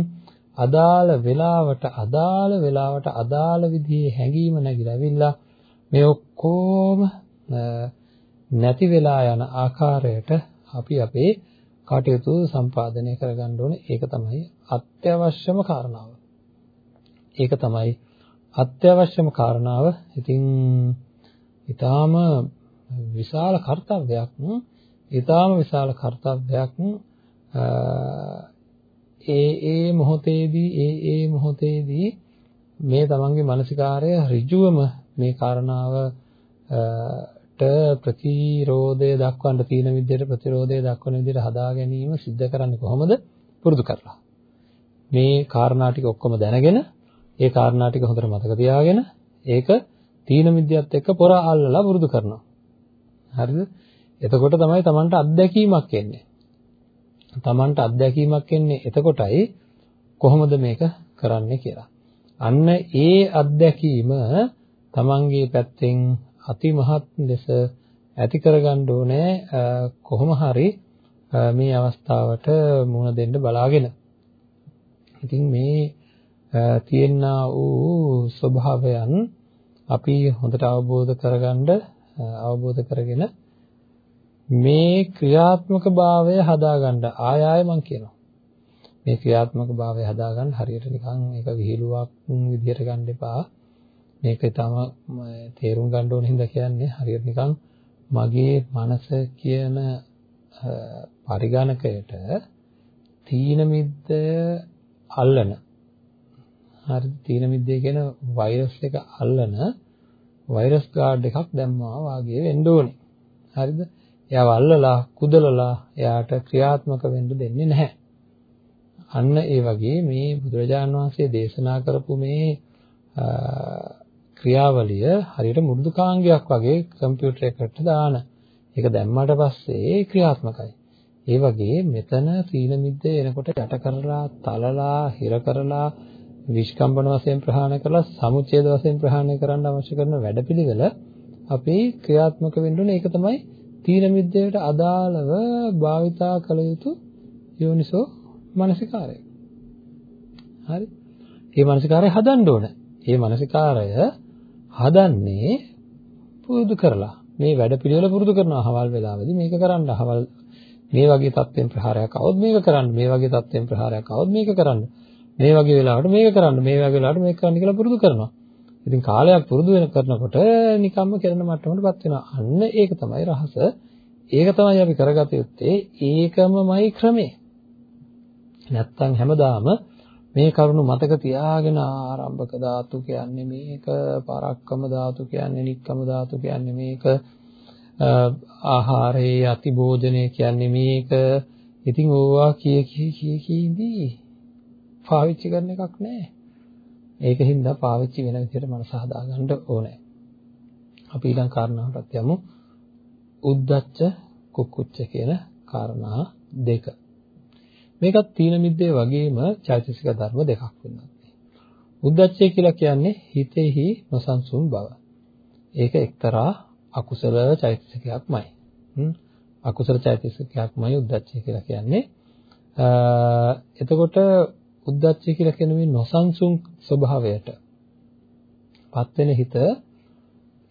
අදාළ වෙලාවට අදාළ වෙලාවට අදාළ විදිහේ හැඟීම නැగిලා ඇවිල්ලා මේ ඔක්කොම නැති වෙලා යන ආකාරයට අපි අපේ කටයුතු සම්පාදනය කරගන්න ඕනේ ඒක තමයි අත්‍යවශ්‍යම කාරණාව. ඒක තමයි අත්‍යවශ්‍යම කාරණාව. ඉතින් ඊටාම විශාල කාර්යයක් ඊටාම විශාල කාර්යයක් ඒ ඒ මොහොතේදී ඒ ඒ මොහොතේදී මේ තමන්ගේ මානසිකාරය ඍජුවම මේ කාරණාව ට ප්‍රතිරෝධය දක්වන්න තියෙන විදිහට ප්‍රතිරෝධය දක්වන විදිහට හදා ගැනීම සිද්ධ කරන්නේ කොහොමද පුරුදු කරලා මේ කාරණා ටික ඔක්කොම දැනගෙන ඒ කාරණා ටික හොඳට මතක තියාගෙන ඒක තීන විද්‍යාවත් එක්ක පොර අල්ලලා පුරුදු කරනවා. හරිද? එතකොට තමයි Tamanට අත්දැකීමක් එන්නේ. Tamanට අත්දැකීමක් එන්නේ එතකොටයි කොහොමද මේක කරන්නේ කියලා. අන්න ඒ අත්දැකීම තමන්ගේ පැත්තෙන් අතිමහත් ලෙස ඇති කරගන්න ඕනේ කොහොම හරි මේ අවස්ථාවට මුහුණ දෙන්න බලාගෙන. ඉතින් මේ තියෙනා වූ ස්වභාවයන් අපි හොඳට අවබෝධ කරගන්න අවබෝධ කරගෙන මේ ක්‍රියාත්මක භාවය හදාගන්න ආය ආය මම කියනවා. මේ ක්‍රියාත්මක භාවය හදාගන්න හරියට නිකන් ඒක විහිළුවක් විදිහට ගන්න එපා. මේක ඊටම තේරුම් ගන්න ඕන හින්දා කියන්නේ හරියට නිකන් මගේ මනස කියන පරිගණකයට තීන මිද්ද අල්ලන හරි තීන මිද්දේ කියන වෛරස් එක අල්ලන වෛරස් ගාඩ් එකක් දැම්මා වාගේ වෙන්න ඕනේ. හරිද? එයාව අල්ලලා කුදලලා එයාට ක්‍රියාත්මක වෙන්න දෙන්නේ නැහැ. අන්න ඒ වගේ මේ බුදුරජාණන් වහන්සේ දේශනා කරපු මේ ක්‍රියාවලිය හරියට මෘදුකාංගයක් වගේ කම්පියුටර් එකකට දාන. ඒක දැම්මට පස්සේ ක්‍රියාත්මකයි. ඒ වගේ මෙතන තීන මිද්දේ එනකොට යට කරලා, තලලා, හිර කරලා, විස්කම්පන වශයෙන් ප්‍රහාණය කරලා සමුච්ඡේද වශයෙන් ප්‍රහාණය කරන්න අවශ්‍ය කරන වැඩපිළිවෙල අපි ක්‍රියාත්මක වෙන්න ඕනේ. ඒක තමයි තීන මිද්දේට අදාළව භාවිතා කළ යුතු යෝනිසෝ මනසිකාරය. හරි. මේ මනසිකාරය හදන්න ඕන. මේ මනසිකාරය හදන්නේ පුරුදු කරලා. මේ වැඩපිළිවෙල පුරුදු කරනවා. හවල් වෙලාවේදී මේක කරන්න. හවල් මේ වගේ தත්වෙන් ප්‍රහාරයක් આવොත් මේක කරන්න. මේ වගේ தත්වෙන් ප්‍රහාරයක් આવොත් මේක කරන්න. මේ වගේ වෙලාවට මේක කරන්න. මේ වගේ වෙලාවට මේක කරන්න කියලා පුරුදු කරනවා. ඉතින් කාලයක් පුරුදු වෙන කරනකොට නිකම්ම කරන මට්ටමකටපත් වෙනවා. අන්න ඒක තමයි රහස. ඒක තමයි අපි කරගත යුත්තේ. ඒකමමයි ක්‍රමේ. නැත්තම් හැමදාම මේ කරුණු මතක තියාගෙන ආරම්භක ධාතු කියන්නේ මේක පරක්කම ධාතු කියන්නේ නික්කම ධාතු කියන්නේ මේක ආහාරයේ අතිබෝධනය කියන්නේ මේක ඉතින් ඕවා කිය කිය කිය කීදී පාවිච්චි කරන එකක් නෑ ඒකින්ද පාවිච්චි වෙන විදිහට මනස හදාගන්න ඕනේ අපි ඊළඟ කාරණාවටත් යමු උද්දච්ච කුක්කුච්ච කියන කාරණා දෙක මේකත් තීන මිද්දේ වගේම චෛතසික ධර්ම දෙකක් වෙනවා. උද්දච්චය කියලා කියන්නේ හිතෙහි නොසන්සුන් බව. ඒක එක්තරා අකුසල චෛතසිකයක්මයි. අකුසල චෛතසිකයක්මයි උද්දච්චය කියලා කියන්නේ. එතකොට උද්දච්චය කියලා කියන මේ නොසන්සුන් ස්වභාවයට පත් වෙන හිත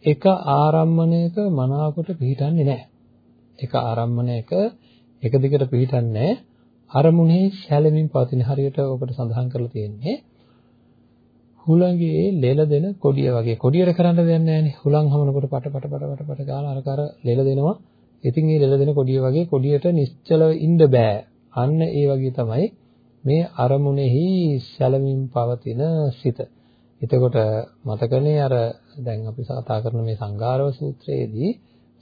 එක ආරම්මණයක මනාවකට පිහිටන්නේ නැහැ. එක ආරම්මණයක එක දිගට පිහිටන්නේ නැහැ. අරමුණේ සැලෙමින් පවතින හරියට ඔකට සඳහන් කරලා තියෙන්නේ හුළඟේ ලෙල දෙන කොඩිය වගේ කොඩියට කරන්න දෙයක් නැහැනේ හුළං හමනකොට පට පට පට පට පට ගාලා අර කර ලෙල දෙනවා ඉතින් මේ ලෙල දෙන කොඩිය වගේ කොඩියට නිශ්චලව ඉන්න බෑ අන්න ඒ වගේ තමයි මේ අරමුණෙහි සැලමින් පවතින සිත එතකොට මතකනේ අර දැන් අපි කතා කරන මේ සංගාරව සූත්‍රයේදී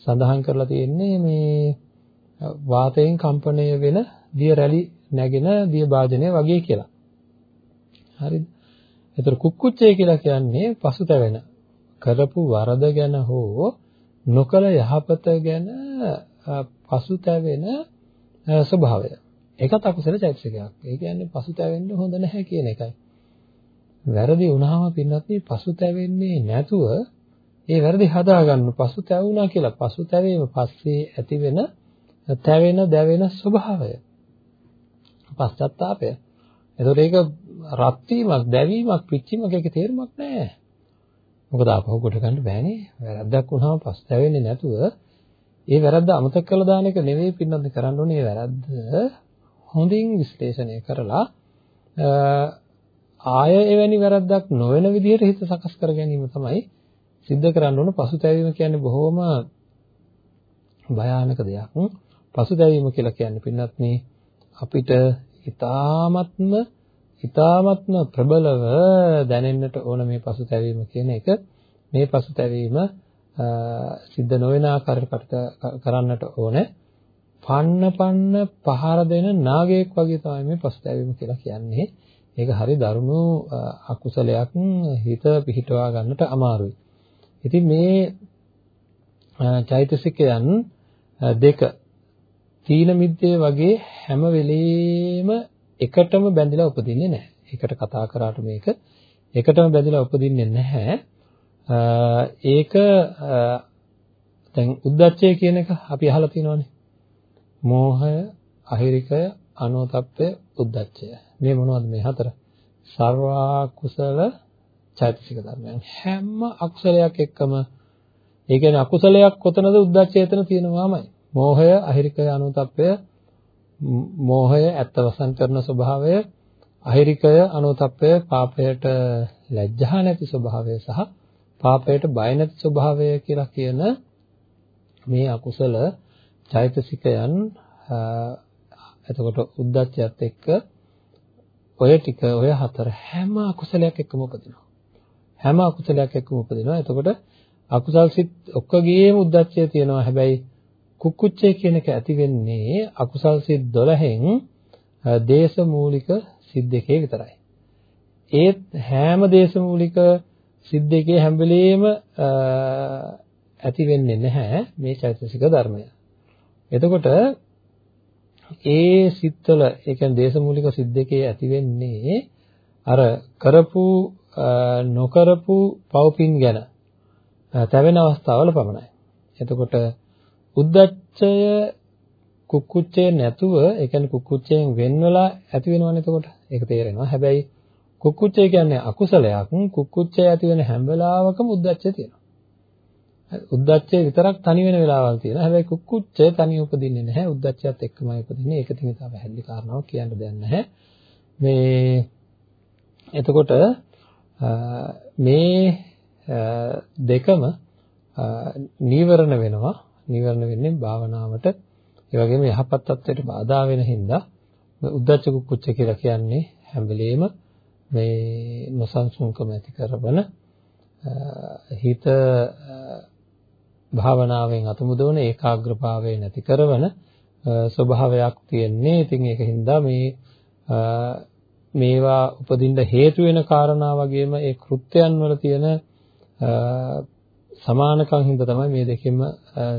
සඳහන් කරලා තියෙන්නේ මේ වාතයෙන් කම්පණය වෙන දිය රැලි නැගෙන දිය භාජනය වගේ කියලා. හරිද? ඒතර කුක්කුච්චය කියලා කියන්නේ පසුතැවෙන කරපු වරද ගැන හෝ නොකල යහපත ගැන පසුතැවෙන ස්වභාවය. ඒකත් අකුසල චෛතසිකයක්. ඒ කියන්නේ පසුතැවෙන්න හොඳ නැහැ කියන එකයි. වැරදි වුණාම පින්නත් මේ පසුතැවෙන්නේ නැතුව ඒ වැරදි හදාගන්න පසුතැවුණා කියලා පසුතැවීම පස්සේ ඇතිවෙන තැවෙන දැවෙන ස්වභාවය. පශ්චාත්තාපය. එතකොට ඒක රත් වීමක්, දැවීමක්, පිච්චීමක් ඒකේ තේරුමක් නැහැ. මොකද ආපහු කොට ගන්න බෑනේ. වැරද්දක් වුණාම පස්තැවෙන්නේ නැතුව ඒ වැරද්ද අමතක කරලා දාන එක නෙවෙයි පින්නත් කරන්න ඕනේ. ඒ වැරද්ද හොඳින් විශ්ලේෂණය කරලා ආය එවැනි වැරද්දක් නොවන විදිහට හිත සකස් කර ගැනීම තමයි සිද්ධ කරන්න ඕන. පසුතැවීම කියන්නේ බොහොම භයානක දෙයක්. පසුතැවීම කියලා කියන්නේ පින්නත් අපිට ඊ타මත්ම ඊ타මත්ම ප්‍රබලව දැනෙන්නට ඕන මේ පසුතැවීම කියන එක. මේ පසුතැවීම සිද්ධ නොවන ආකාරයකට කරන්නට ඕනේ. පන්න පන්න පහර දෙන නාගයෙක් වගේ තමයි මේ පසුතැවීම කියලා කියන්නේ ඒක හරි දරුණු අකුසලයක් හිත පිහිටවා ගන්නට අමාරුයි ඉතින් මේ චෛතසිකයන් දෙක තීන මිද්දේ වගේ හැම වෙලෙම එකටම බැඳිලා උපදින්නේ නැහැ. ඒකට කතා කරාට මේක එකටම බැඳිලා උපදින්නේ නැහැ. ඒක දැන් උද්දච්චය කියන එක අපි අහලා තියෙනවානේ. මෝහය, අහිරිකය, අනෝතප්පය, උද්දච්චය. මේ මොනවද මේ හතර? සර්වා කුසල චෛතසික ධර්මයන්. හැම අකුසලයක් එක්කම ඒ කියන්නේ අකුසලයක් කොතනද උද්දච්චය එතන තියෙනවාමයි. මෝහය, අහිරිකය, අනෝතප්පය, මෝහය ඇත්ත වසන් කරන ස්වභාවය, අහිරිකය, අනෝතප්පය, පාපයට ලැජ්ජා නැති ස්වභාවය සහ පාපයට බය නැති ස්වභාවය කියලා කියන මේ අකුසල චෛතසිකයන් එතකොට උද්දච්චයත් එක්ක ඔය ටික ඔය හතර හැම අකුසලයක් එක්කම උපදිනවා. හැම අකුසලයක් එක්කම උපදිනවා. එතකොට අකුසල් සිත් ඔක්කොගේම උද්දච්චය තියෙනවා. හැබැයි කුක්කුච්චය කියන එක ඇති වෙන්නේ අකුසල් සිත් 12න් දේශ මූලික සිත් දෙකේ විතරයි. ඒත් හැම දේශ මූලික සිත් දෙකේ හැම වෙලෙම ඇති වෙන්නේ නැහැ මේ චෛතසික ධර්මය. එතකොට ඒ සිත්වල ඒ කියන්නේ දේශමූලික සිත් දෙකේ ඇති වෙන්නේ අර කරපු නොකරපු පව්පින් ගැන තැවෙන අවස්ථාවල පමණයි. එතකොට උද්දච්චය කුක්කුච්චය නැතුව ඒ කියන්නේ කුක්කුච්චයෙන් වෙන් වෙලා ඇති වෙනවනේ එතකොට. ඒක තේරෙනවා. හැබැයි කුක්කුච්චය කියන්නේ අකුසලයක්. කුක්කුච්චය ඇති වෙන හැම වෙලාවකම උද්දච්චය තියෙනවා. උද්දච්චය විතරක් තනි වෙන වෙලාවල් තියෙනවා. හැබැයි කුක්කුච්චය තනි උපදින්නේ නැහැ. උද්දච්චයත් එක්කමයි උපදින්නේ. ඒක ඉතින් තාම පැහැදිලි කාරණාවක් කියන්න දෙයක් නැහැ. මේ එතකොට මේ දෙකම නීවරණ වෙනවා. නීවරණ වෙන්නේ භාවනාවට ඒ වගේම යහපත් තත්ත්වයට බාධා වෙන හින්දා උද්දච්ච කුක්කුච්ච කියලා කියන්නේ හැම වෙලෙම මේ නොසන්සුන්කම ඇති කරන හිත භාවනාවෙන් අතමුදවන ඒකාග්‍රභාවය නැති කරන ස්වභාවයක් තියෙන්නේ. ඉතින් ඒකින්ද මේ මේවා උපදින්න හේතු වෙන කාරණා වගේම ඒ කෘත්‍යයන් වල තියෙන සමානකම් හින්දා තමයි මේ දෙකෙන්ම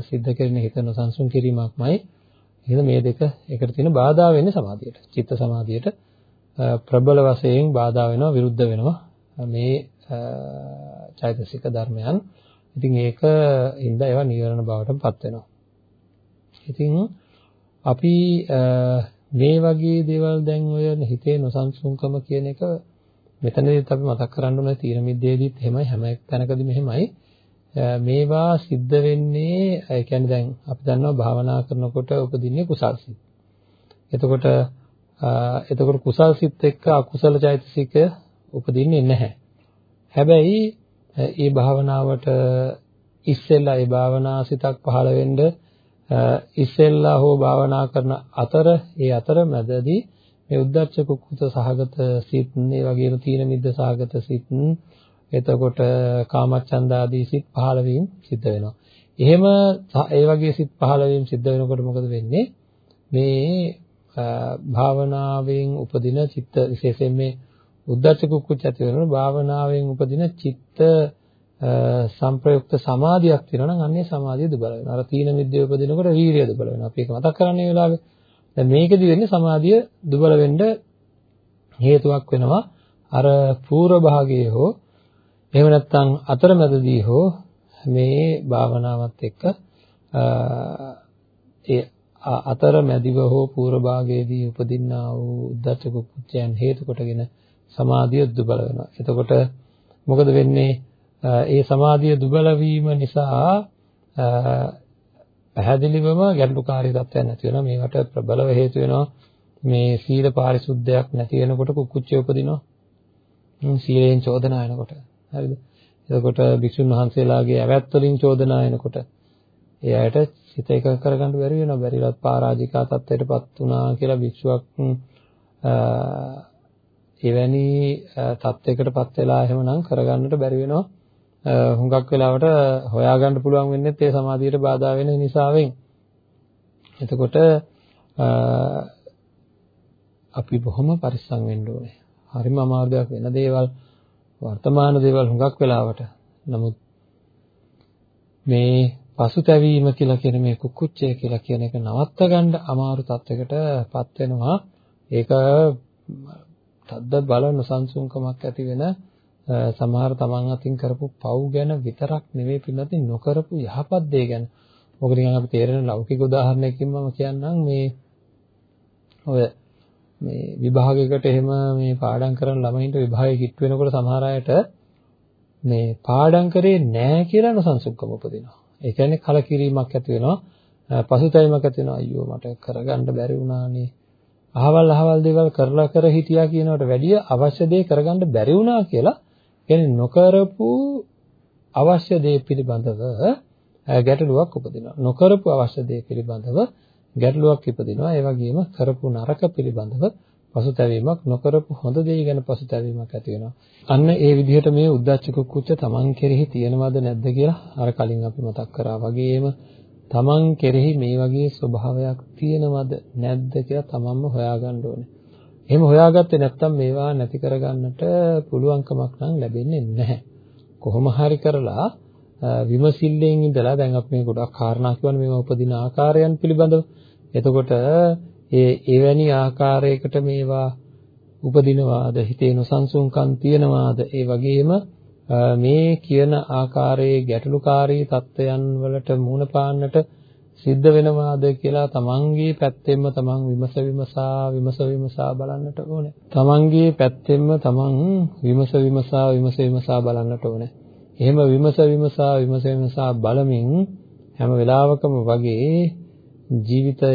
සිද්ධ කරන හිත නොසන්සුන් කිරීමක්මයි. එහෙනම් මේ දෙක එකට තියෙන බාධා වෙන්නේ සමාධියට. චිත්ත සමාධියට ප්‍රබල වශයෙන් බාධා වෙනවා විරුද්ධ වෙනවා. මේ චෛතසික ධර්මයන් ඉතින් ඒක හින්දා ඒවා නීවරණ බවට පත් වෙනවා. ඉතින් අපි මේ වගේ දේවල් දැන් ඔය හිතේ නොසන්සුන්කම කියන එක මෙතනදිත් අපි මතක් කරන්න ඕනේ තීන මිද්දේදීත් එහෙමයි හැම තැනකදීම එහෙමයි. මේවා සිද්ධ වෙන්නේ ඒ කියන්නේ දැන් අපි දන්නවා භාවනා කරනකොට උපදින්නේ කුසල් සිත්. එතකොට එතකොට කුසල් සිත් එක්ක අකුසල චෛතසික උපදින්නේ නැහැ. හැබැයි ඒ භාවනාවට ඉස්සෙල්ලා ඒ භාවනා සිතක් පහළ වෙන්න ඉස්සෙල්ලා හෝ භාවනා කරන අතර ඒ අතර මැදදී මේ උද්දච්ච කුක්කුත සහගත සිත් ඒ වගේම තීන මිද්ද සහගත සිත් එතකොට කාමච්ඡන්ද ආදී සිත් පහළ වීම සිද්ධ වෙනවා. එහෙම ඒ වගේ සිත් පහළ වීම සිද්ධ වෙනකොට මොකද වෙන්නේ? මේ භාවනාවෙන් උපදින චිත්ත විශේෂයෙන් මේ උද්දච්ච කුක්කුච්ච ඇති වෙනවනේ භාවනාවෙන් උපදින චිත්ත සංප්‍රයුක්ත සමාධියක් තියෙනවා නම් අන්නේ සමාධිය දුබල වෙනවා. අර තීන මිද්දේ උපදිනකොට වීරිය දුබල වෙනවා. අපි ඒක මතක් කරන්නේ වෙලාවේ. දැන් මේකෙදි වෙන්නේ සමාධිය දුබල වෙන්න හේතුවක් වෙනවා. අර පූර්ව භාගයේ හෝ එහෙම නැත්නම් අතරමැදදී හෝ මේ භාවනාවත් එක්ක ඒ අතරමැදිව හෝ පූර්ව භාගයේදී උපදින්නා වූ උද්දච්ච කුච්චයන් හේතු කොටගෙන සමාධිය දුබල වෙනවා. එතකොට මොකද වෙන්නේ? ඒ සමාධිය දුබල වීම නිසා පැහැදිලිවම ගැටලුකාරී තත්ත්වයක් නැති වෙනවා. මේවට ප්‍රබලව හේතු වෙනවා මේ සීල පාරිශුද්ධයක් නැති වෙනකොට කුකුච්චය උපදිනවා. සීලයෙන් චෝදනා එනකොට. හරිද? එතකොට භික්ෂුන් වහන්සේලාගේ ඇවැත් වලින් චෝදනා එනකොට ඒ අයට සිත එක කරගන්න බැරි වෙනවා. බැරිලත් පරාජිකා තත්ත්වයටපත් වුණා කියලා භික්ෂුවක් එවැනි තත්යකටපත් වෙලා එහෙමනම් කරගන්නට බැරි වෙනවා. හුඟක් වෙලාවට හොයාගන්න පුළුවන් වෙන්නේ ඒ සමාධියට බාධා වෙන නිසාවෙන්. එතකොට අපි බොහොම පරිස්සම් වෙන්න ඕනේ. හරිම අමාරු දෙයක් වෙන දේවල් වර්තමාන දේවල් හුඟක් වෙලාවට. නමුත් මේ පසුතැවීම කියලා කියන මේ කුක්කුච්චය කියලා කියන එක නවත්ත ගන්න අමාරු තත්යකටපත් වෙනවා. ඒක තද්ද බල නොසන්සුන්කමක් ඇති වෙන සමහර තමන් අතින් කරපු පව් ගැන විතරක් නෙවෙයි පින්නත් නොකරපු යහපත් දේ ගැන. මොකද නිකන් අපි තේරෙන ලෞකික උදාහරණයකින් මම කියන්නම් මේ ඔය මේ විභාගයකට එහෙම මේ පාඩම් කරන ළමයින්ට විභාගය කිට් වෙනකොට සමහර අයට මේ පාඩම් කරේ නැහැ කියලා නොසන්සුන්කම උපදිනවා. ඒ කියන්නේ කලකිරීමක් ඇති වෙනවා. පසුතැවීමක් ඇති වෙනවා. අයියෝ මට කරගන්න බැරි වුණානේ. අහවල් අහවල් දේවල් කරලා කර හිටියා කියනවට වැඩිය අවශ්‍ය දේ කරගන්න බැරි වුණා කියලා කියන්නේ නොකරපු අවශ්‍ය දේ පිළිබඳව ගැටලුවක් උපදිනවා. නොකරපු අවශ්‍ය දේ පිළිබඳව ගැටලුවක් ඉපදිනවා. ඒ වගේම කරපු නරක පිළිබඳව පසුතැවීමක් නොකරපු හොඳ දේ ගැන පසුතැවීමක් ඇති වෙනවා. අන්න ඒ විදිහට මේ උද්දච්ච කුක්කුච්ච තමන් කෙරෙහි තියෙනවද නැද්ද කියලා අර කලින් අපි මතක් කරා වගේම තමන් කෙරෙහි මේ වගේ ස්වභාවයක් තියෙනවද නැද්ද කියලා තමන්ම හොයාගන්න ඕනේ. එහෙම හොයාගත්තේ නැත්නම් මේවා නැති කරගන්නට පුළුවන්කමක් නම් ලැබෙන්නේ නැහැ. කොහොම හරි කරලා විමසිල්ලෙන් ඉඳලා දැන් අපි මේ ගොඩක් කාරණා කියවන මේවා උපදින ආකාරයන් පිළිබඳව. එතකොට ඒ එවැනි ආකාරයකට මේවා උපදිනවාද හිතේ නොසන්සුන්කම් තියනවාද ඒ වගේම මේ කියන ආකාරයේ ගැටලුකාරී තත්ත්වයන් වලට මුහුණ පාන්නට සිද්ධ වෙනවාද කියලා තමන්ගේ පැත්තෙන්ම තමන් විමස විමසා විමස විමසා බලන්නට ඕනේ. තමන්ගේ පැත්තෙන්ම තමන් විමස විමසා විමස විමසා බලන්නට ඕනේ. එහෙම විමස විමසා විමස විමසා බලමින් හැම වෙලාවකම වගේ ජීවිතය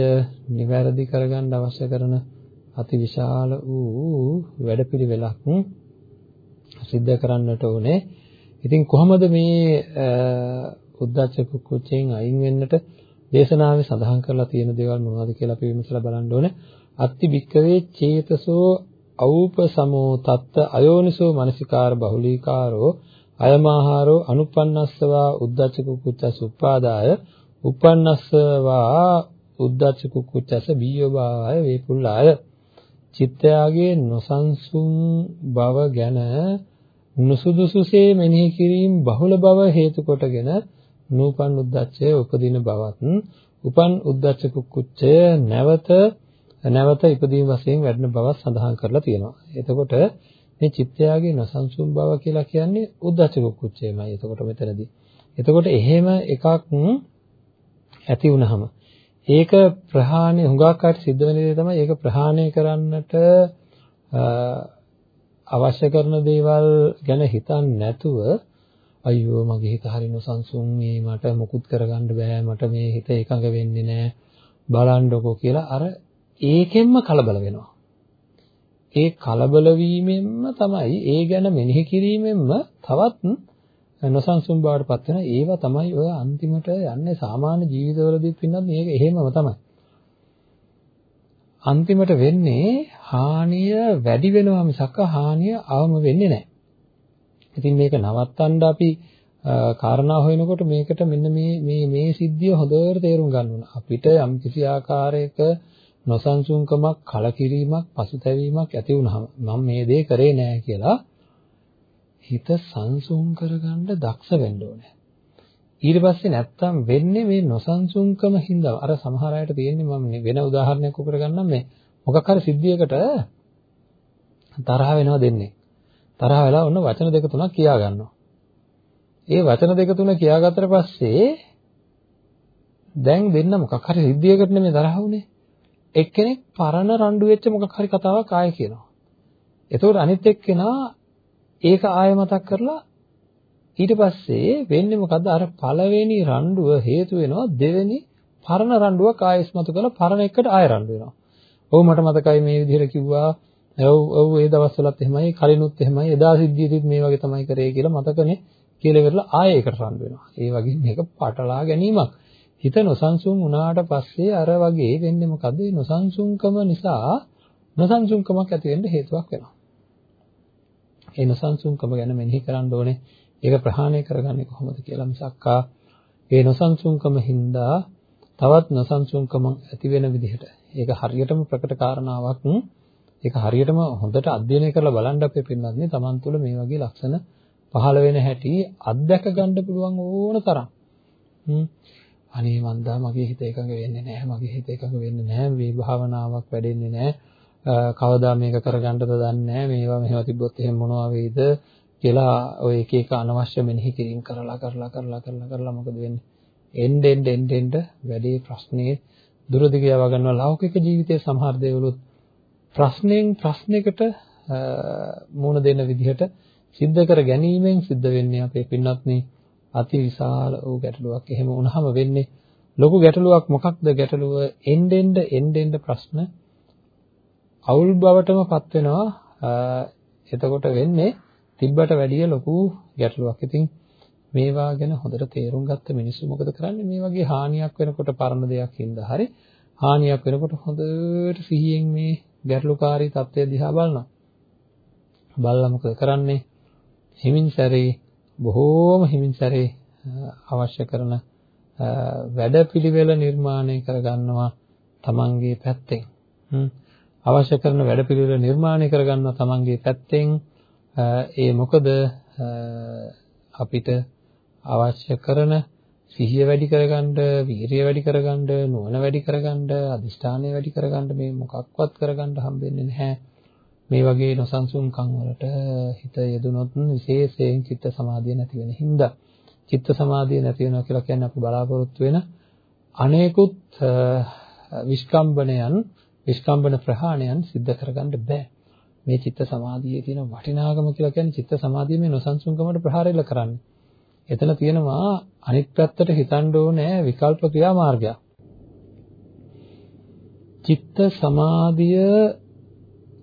නිවැරදි කරගන්න අවශ්‍ය කරන අතිවිශාල වූ වැඩපිළිවෙලක් සිද්ධ කරන්නට ඕනේ. ඉතින් කොහොමද මේ උද්දච්ච කුච්චෙන් අයින් වෙන්නට දේශනාවේ සඳහන් කරලා තියෙන දේවල් මොනවද කියලා අපි විමසලා බලන්න ඕනේ. අත්ති භික්කවේ චේතසෝ අවූපසමෝ තත්ත අයෝනිසෝ මනසිකාර බහුලීකාරෝ අයමාහාරෝ අනුපන්නස්සවා උද්දච්ච කුච්චස් උපාදාය උපන්නස්සවා උද්දච්ච කුච්චස බීයෝභාවය වේපුල්ලාය චිත්තයාගේ නොසන්සුන් බව ගැන නුසුදුසුසේ මෙනෙහි කිරීම බහුල බව හේතු කොටගෙන නූපන් උද්දච්චය උපදින බවත් උපන් උද්දච්ච කුච්චය නැවත නැවත ඉදීම වශයෙන් වැඩෙන බවත් සඳහන් කරලා තියෙනවා. එතකොට මේ චිත්තයාගේ නොසන්සුන් බව කියලා කියන්නේ උද්දච්ච කුච්චයමයි. එතකොට මෙතනදී. එතකොට එහෙම එකක් ඇති වුනහම ඒක ප්‍රහාණය හුඟක් අයට සිද්ධ වෙන දේ තමයි ඒක ප්‍රහාණය කරන්නට අවශ්‍ය කරන දේවල් ගැන හිතන්නේ නැතුව අයියෝ මගේ හිත හරි නොසන්සුන් මේ මට මුකුත් කරගන්න බෑ මට මේ හිත එකඟ වෙන්නේ නෑ. බලන්නකෝ කියලා අර ඒකෙන්ම කලබල වෙනවා. ඒ කලබල වීමෙන්ම තමයි ඒ ගැන මෙනෙහි කිරීමෙන්ම තවත් නොසන්සුන් බවට පත් වෙන ඒවා තමයි ඔය අන්තිමට යන්නේ සාමාන්‍ය ජීවිතවලදීත් පින්නත් මේක එහෙමම තමයි. අන්තිමට වෙන්නේ හානිය වැඩි වෙනවා මිසක් හානිය අවම වෙන්නේ නැහැ ඉතින් මේක නවත්තන්න අපි කාරණා හොයනකොට මේකට මෙන්න මේ මේ මේ සිද්ධිය හොඳට තේරුම් ගන්න ඕන. අපිට යම් කිසි ආකාරයක නොසන්සුන්කමක්, කලකිරීමක්, පසුතැවීමක් ඇති වුනහම මම මේ දේ කරේ නෑ කියලා හිත සංසුන් කරගන්න දක්ෂ වෙන්න ඕනේ. ඊට පස්සේ නැත්තම් වෙන්නේ මේ නොසන්සුන්කම හින්දා අර සමහර අයට තියෙන්නේ මම වෙන උදාහරණයක් උකර ගන්නම් මේ මොකක් හරි සිද්ධියකට තරහ වෙනවා දෙන්නේ. තරහ වෙලා ඔන්න වචන දෙක තුනක් කියා ගන්නවා. ඒ වචන දෙක තුන කියාගත්තට පස්සේ දැන් දෙන්න මොකක් හරි සිද්ධියකට නෙමෙයි තරහ වුනේ. එක්කෙනෙක් පරණ රණ්ඩු වෙච්ච මොකක් හරි කතාවක් ආයෙ කියනවා. එතකොට අනිත් එක්කෙනා ඒක ආයෙ මතක් කරලා ඊට පස්සේ වෙන්නේ මොකද්ද අර පළවෙනි රණ්ඩුව හේතු වෙනවා දෙවෙනි පරණ රණ්ඩුවක් ආයෙ ඉස්මතු කරලා පරණ එකට ආයෙ රණ්ඩු වෙනවා. ඔව් මට මතකයි මේ විදිහට කිව්වා ඔව් ඔව් ඒ දවස්වලත් එහෙමයි කලිනුත් එහෙමයි එදා සිද්ධියදිත් මේ වගේ තමයි කරේ කියලා මතකනේ කියලා ඉවරලා ආයෙ ඒකට රන් වෙනවා. ඒ වගේ මේක පටලා ගැනීමක්. හිත නොසන්සුන් වුණාට පස්සේ අර වගේ වෙන්නේ මොකද? නොසන්සුන්කම නිසා නොසන්සුන්කමක් ඇති වෙන්න හේතුවක් වෙනවා. ඒ නොසන්සුන්කම ගැන මෙනෙහි කරන්න ඕනේ. ඒක ප්‍රහාණය කරගන්නේ කොහොමද කියලා මිසක්කා ඒ නොසන්සුන්කම හින්දා තවත් නොසන්සුන්කම ඇති වෙන විදිහට. ඒක හරියටම ප්‍රකට කාරණාවක්. ඒක හරියටම හොඳට අධ්‍යයනය කරලා බලන්න අපේ පින්නන්නේ Taman තුල මේ වගේ ලක්ෂණ පහළ වෙන හැටි අත්දැක ගන්න පුළුවන් ඕන තරම්. අනේ මන්දා මගේ හිත එකඟ වෙන්නේ නැහැ. මගේ හිත එකඟ වෙන්නේ නැහැ. මේ භාවනාවක් වැඩෙන්නේ නැහැ. කවදා මේක කරගන්නද දන්නේ නැහැ. මේවා මෙහෙම තිබ්බොත් එහෙම මොනවා වෙයිද? කියලා ඔය එක එක අනවශ්‍ය මෙනෙහි කිරීම කරලා කරලා කරලා කරලා කරලා මොකද වෙන්නේ? එන්න එන්න එන්න එන්න වැඩි ප්‍රශ්නේ දුරදිග යව ගන්නවා ලෞකික ජීවිතයේ සමහර දේවලුත් ප්‍රශ්නෙන් ප්‍රශ්නයකට මුණ දෙන විදිහට සිද්ධ කර ගැනීමෙන් සිද්ධ වෙන්නේ අපේ පින්වත්නි අති විශාල වූ ගැටලුවක්. එහෙම වුණාම වෙන්නේ ලොකු ගැටලුවක් මොකක්ද ගැටලුව? එන්න එන්න එන්න එන්න ප්‍රශ්න අවුල් බවටම පත් වෙනවා. එතකොට වෙන්නේ තිබ්බට වැඩිය ලොකු ගැටලුවක්. ඉතින් මේවා ගැන හොඳට තේරුම් ගත්ත මිනිස්සු මොකද කරන්නේ? මේ වගේ හානියක් වෙනකොට පරණ දෙයක් හින්දා හරි හානියක් වෙනකොට හොඳට සිහියෙන් මේ ගැටලුකාරී தත්ත්වය දිහා බලනවා. බලලා මොකද කරන්නේ? හිමින් සැරේ බොහෝම හිමින් සැරේ අවශ්‍ය කරන වැඩපිළිවෙල නිර්මාණය කරගන්නවා තමන්ගේ පැත්තෙන්. අවශ්‍ය කරන වැඩපිළිවෙල නිර්මාණය කරගන්නවා තමන්ගේ පැත්තෙන්. ඒ මොකද අපිට අවශ්‍ය කරන සිහිය වැඩි කරගන්න, වීරිය වැඩි කරගන්න, නුවණ වැඩි කරගන්න, අදිෂ්ඨානය වැඩි කරගන්න මේ මොකක්වත් කරගන්න හම්බෙන්නේ නැහැ. මේ වගේ නොසන්සුන්කම් වලට හිත යෙදුනොත් විශේෂයෙන් චිත්ත සමාධිය නැති වෙන හින්දා චිත්ත සමාධිය නැති වෙනවා කියලා කියන්නේ අපි බලාපොරොත්තු වෙන අනේකුත් විස්කම්බණයන් විස්කම්බන ප්‍රහාණයන් සිද්ධ කරගන්න බෑ මේ චිත්ත සමාධියේ තියෙන වටිනාකම කියලා කියන්නේ චිත්ත සමාධිය මේ නොසන්සුන්කමට ප්‍රහාරයල කරන්නේ එතන තියෙනවා අනිත් පැත්තට හිතන්න ඕනේ විකල්ප ක්‍රියාමාර්ගයක් චිත්ත සමාධිය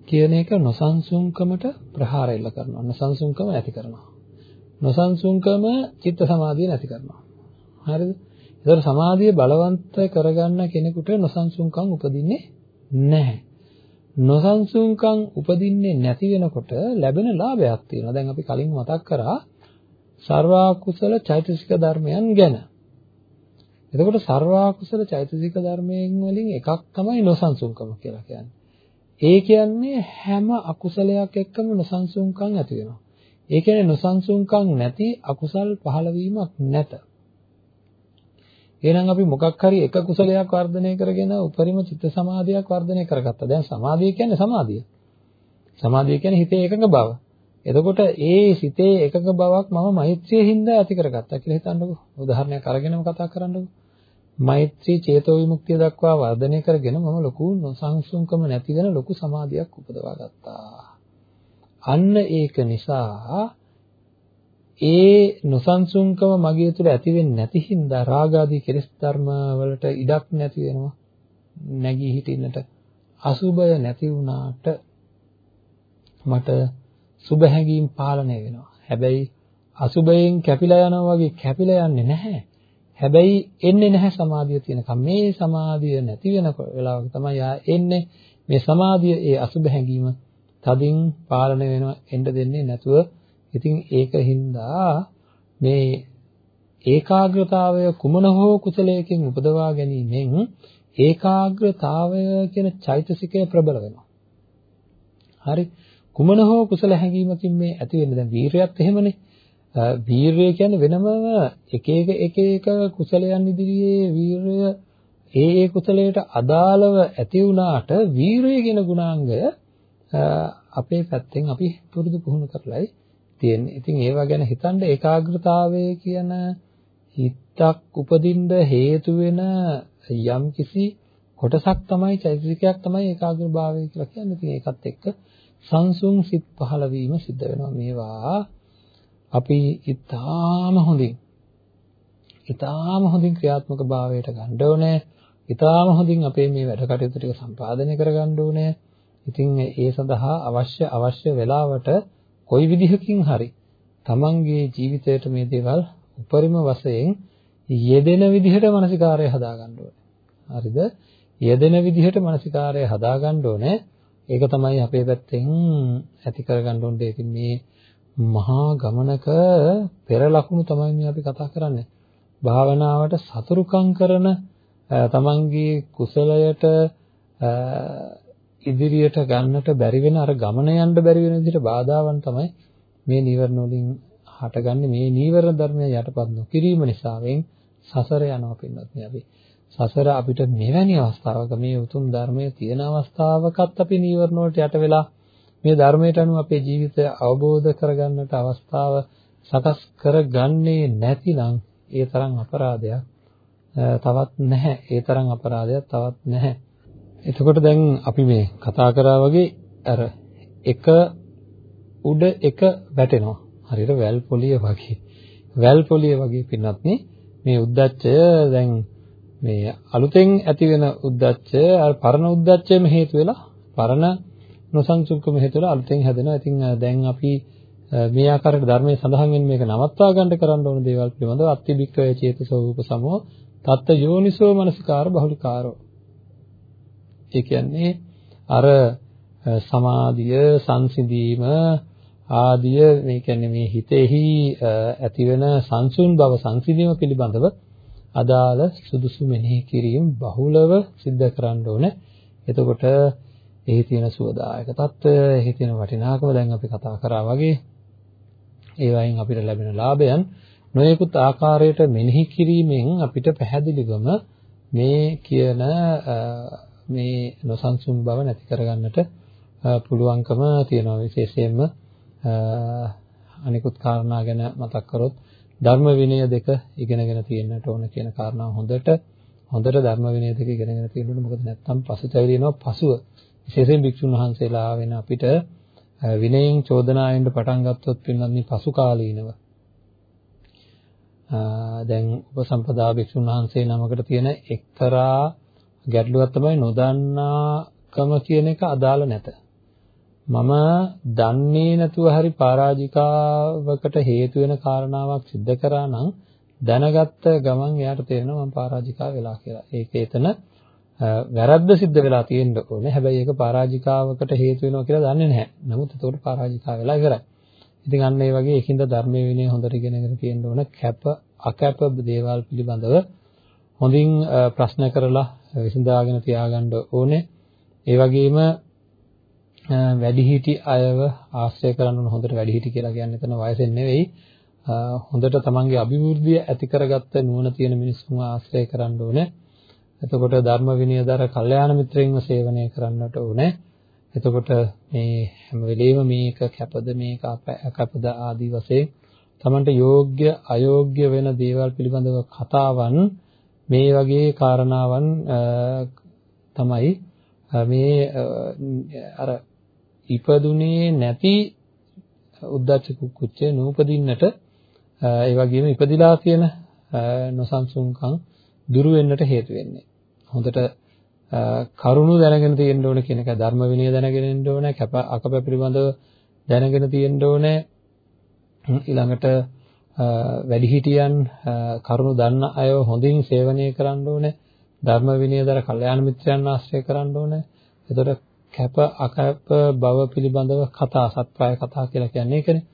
කියන එක නොසන්සුන්කමට ප්‍රහාර එල්ල කරනවා. නොසන්සුන්කම ඇති කරනවා. නොසන්සුන්කම චිත්ත සමාධිය නැති කරනවා. හරිද? ඒතර සමාධිය බලවන්ත කරගන්න කෙනෙකුට නොසන්සුන්කම් උපදින්නේ නැහැ. නොසන්සුන්කම් උපදින්නේ නැති වෙනකොට ලැබෙන ලාභයක් තියෙනවා. දැන් අපි කලින් මතක් කරා සර්වාකුසල චෛතසික ධර්මයන් ගැන. එතකොට සර්වාකුසල චෛතසික ධර්මයන් වලින් එකක් තමයි නොසන්සුන්කම කියලා කියන්නේ. ඒ කියන්නේ හැම අකුසලයක් එක්කම නොසන්සුන්කම් ඇති වෙනවා. ඒ කියන්නේ නොසන්සුන්කම් නැති අකුසල් පහළ වීමක් නැත. එහෙනම් අපි මොකක් හරි එක කුසලයක් වර්ධනය කරගෙන උපරිම චිත්ත සමාධියක් වර්ධනය කරගත්තා. දැන් සමාධිය කියන්නේ සමාධිය. සමාධිය කියන්නේ හිතේ එකඟ බව. එතකොට ඒ සිතේ එකඟ බවක් මම මෛත්‍රිය හින්දා ඇති කරගත්තා කියලා හිතන්නකෝ. උදාහරණයක් අරගෙනම කතා කරන්නකෝ. මෛත්‍රී චේතෝ විමුක්තිය දක්වා වර්ධනය කරගෙන මම ලොකු නොසන්සුන්කම නැති වෙන ලොකු සමාධියක් උපදවා ගත්තා. අන්න ඒක නිසා ඒ නොසන්සුන්කම මගේ තුළ ඇති වෙන්නේ නැති හින්දා රාගාදී කෙලෙස් ධර්ම වලට ඉඩක් නැති වෙනවා. නැගී හිටින්නට අසුබය නැති වුණාට මට සුබ හැඟීම් පාලනය වෙනවා. හැබැයි අසුබයෙන් කැපිලා යනවා වගේ කැපිලා යන්නේ නැහැ. හැබැයි එන්නේ නැහැ සමාධිය තියෙනකම්. මේ සමාධිය නැති වෙන වෙලාවක තමයි ආ එන්නේ. මේ සමාධිය ඒ අසුබ හැඟීම තදින් පාලනය වෙනවා එන්න දෙන්නේ නැතුව. ඉතින් ඒක හින්දා මේ ඒකාග්‍රතාවය කුමන හෝ කුසලයකින් උපදවා ගැනීමෙන් ඒකාග්‍රතාවය කියන චෛතසිකය ප්‍රබල වෙනවා. හරි. කුමන හෝ කුසල හැඟීමකින් මේ ඇති වෙන්නේ? දැන් වීරයත් එහෙමනේ. වීරය කියන්නේ වෙනම එක එක එක එක කුසලයන් ඉදිරියේ වීරය ඒ ඒ කුසලයට අදාළව ඇති වුණාට වීරය කියන ගුණාංගය අපේ පැත්තෙන් අපි පුරුදු පුහුණු කරලායි තියෙන්නේ. ඉතින් ඒවා ගැන හිතන්න ඒකාග්‍රතාවය කියන හිතක් උපදින්න හේතු වෙන යම්කිසි කොටසක් තමයි චෛතසිකයක් තමයි ඒකාග්‍රභාවය කියලා කියන්නේ. ඉතින් ඒකත් එක්ක සංසුන් සිත් පහළ වීම සිද්ධ වෙනවා. මේවා අපි ඊටාම හොඳින් ඊටාම හොඳින් ක්‍රියාත්මක භාවයට ගන්න ඕනේ. ඊටාම හොඳින් අපේ මේ වැඩ කටයුතු ටික සම්පාදනය කරගන්න ඕනේ. ඉතින් ඒ සඳහා අවශ්‍ය අවශ්‍ය වෙලාවට කොයි විදිහකින් හරි තමන්ගේ ජීවිතයට මේ දේවල් උපරිම වශයෙන් යෙදෙන විදිහට මානසිකාරය හදාගන්න ඕනේ. හරිද? යෙදෙන විදිහට මානසිකාරය හදාගන්න ඕනේ. ඒක තමයි අපේ පැත්තෙන් ඇති කරගන්න ඕනේ. ඉතින් මේ මහා ගමනක පෙර ලකුණු තමයි මේ අපි කතා කරන්නේ. භාවනාවට සතුරුකම් කරන තමන්ගේ කුසලයට ඉදිරියට ගන්නට බැරි වෙන අර ගමන යන්න බැරි වෙන විදිහට බාධාවන් තමයි මේ නීවරණ වලින් හටගන්නේ මේ නීවරණ ධර්මය යටපත් නොකිරීම නිසාවෙන් සසර යනවා පින්නත් අපි සසර අපිට මෙවැනි අවස්ථාවක මේ උතුම් ධර්මයේ තියෙන අවස්ථාවකත් අපි නීවරණ වලට යට වෙලා මේ ධර්මයට අනුව අපේ ජීවිතය අවබෝධ කරගන්නට අවස්ථාව සකස් කරගන්නේ නැතිනම් ඒ තරම් අපරාධයක් තවත් නැහැ. ඒ තරම් අපරාධයක් තවත් නැහැ. එතකොට දැන් අපි මේ කතා කරා වගේ අර එක උඩ එක වැටෙනවා. හරියට වැල් පොලිය වගේ. වැල් පොලිය වගේ පින්නත් මේ උද්දච්චය දැන් මේ අලුතෙන් ඇති වෙන උද්දච්චය අර පරණ උද්දච්චයම හේතු වෙලා පරණ නොසන්සුන්කම හේතු වෙලා අලුතෙන් හැදෙනවා. ඉතින් දැන් අපි මේ ආකාරයට ධර්මයේ සඳහන් වෙන මේක නවත්වා ගන්න කරන්න ඕන දේවල් පිළිබඳව අත්තිබික්කය චේතසෝ රූපසමෝ තත්ත යෝනිසෝ මනසිකාර බහුලිකාරෝ. ඒ කියන්නේ අර සමාධිය, සංසිඳීම ආදිය මේ කියන්නේ මේ හිතෙහි ඇතිවෙන සංසුන් බව සංසිඳීම පිළිබඳව අදාළ සුදුසු මෙනෙහි කිරීම බහුලව සිද්ධ කරන්න ඕනේ. එතකොට එහි තියෙන සුවදායක తত্ত্বය, එහි තියෙන වටිනාකම දැන් අපි කතා කරා වගේ ඒවයින් අපිට ලැබෙන ලාභයන් නොයෙකුත් ආකාරයට මෙනෙහි කිරීමෙන් අපිට පැහැදිලිවම මේ කියන මේ නොසන්සුන් බව නැති කරගන්නට පුළුවන්කම තියෙනවා. විශේෂයෙන්ම අනිකුත් කාරණා ගැන මතක් කරොත් ධර්ම විනය දෙක ඉගෙනගෙන තියෙන්නට ඕන කියන කාරණාව හොඳට හොඳට ධර්ම විනය දෙක ඉගෙනගෙන තියෙන්න මොකද නැත්නම් පසුතැවිලි පසුව. විශේෂයෙන් භික්ෂුන් වහන්සේලා වෙන අපිට විනයෙන් චෝදනා වෙන්න පටන් ගත්තොත් පින්නන්නේ පසු කාලීනව. දැන් උපසම්පදා භික්ෂුන් වහන්සේ නමකට තියෙන එක්තරා ගැටලුවක් තමයි නොදන්නාකම කියන එක අදාළ නැත. මම දන්නේ නැතුව හරි පරාජිකාවකට හේතු වෙන කාරණාවක් සිද්ධ කරා නම් දැනගත්ත ගමන් එයාට තේරෙනවා මම පරාජිකා වෙලා කියලා. ඒක එතන වැරද්ද සිද්ධ වෙලා තියෙන්න ඕනේ. හැබැයි ඒක පරාජිකාවකට හේතු වෙනවා කියලා දන්නේ නැහැ. නමුත් එතකොට පරාජිකා වෙලා ඉවරයි. ඉතින් අන්න ඒ වගේ එකින්ද ධර්මයේ විනය හොඳට ඉගෙනගෙන තියෙන්න ඕන. කැප අකැප දේවල් පිළිබඳව හොඳින් ප්‍රශ්න කරලා විසඳාගෙන තියාගන්න ඕනේ. ඒ වගේම වැඩිහිටි අයව ආශ්‍රය කරන්න ඕන හොඳට වැඩිහිටි කියලා කියන්නේ එතන වයසෙන් නෙවෙයි හොඳට තමන්ගේ අභිවෘද්ධිය ඇති කරගත්ත නුවණ තියෙන මිනිස්සුන්ව ආශ්‍රය කරන්න ඕනේ. එතකොට ධර්ම විනයදර කල්යාණ මිත්‍රයින්ව සේවනය කරන්නට ඕනේ. එතකොට මේ හැම වෙලෙම මේක කැපද මේක අකැපද ආදී වශයෙන් තමන්ට යෝග්‍ය අයෝග්‍ය වෙන දේවල් පිළිබඳව කතාවන් මේ වගේ කාරණාවන් තමයි මේ අර ඉපදුනේ නැති උද්දච්ච කුච්චේ නූපදින්නට ඒ වගේම ඉපදිලා තියෙන නොසන්සුන්කම් දුරු වෙන්නට හේතු වෙන්නේ. හොඳට කරුණු දැනගෙන තියෙන්න ඕන කියන එක ධර්ම විනය දැනගෙන ඉන්න ඕන, කැප අකප පිළිබඳව දැනගෙන තියෙන්න ඕනේ. ඊළඟට වැඩිහිටියන් කරුණු දන්න අයව හොඳින් සේවනය කරන්න ඕනේ. ධර්ම විනයදර කල්යාණ මිත්‍රයන් ආශ්‍රය කරන්න ඕනේ. එතකොට කැප අකැප බව පිළිබඳව කතා සත්‍යය කතා කියලා කියන්නේ ඒකනේ.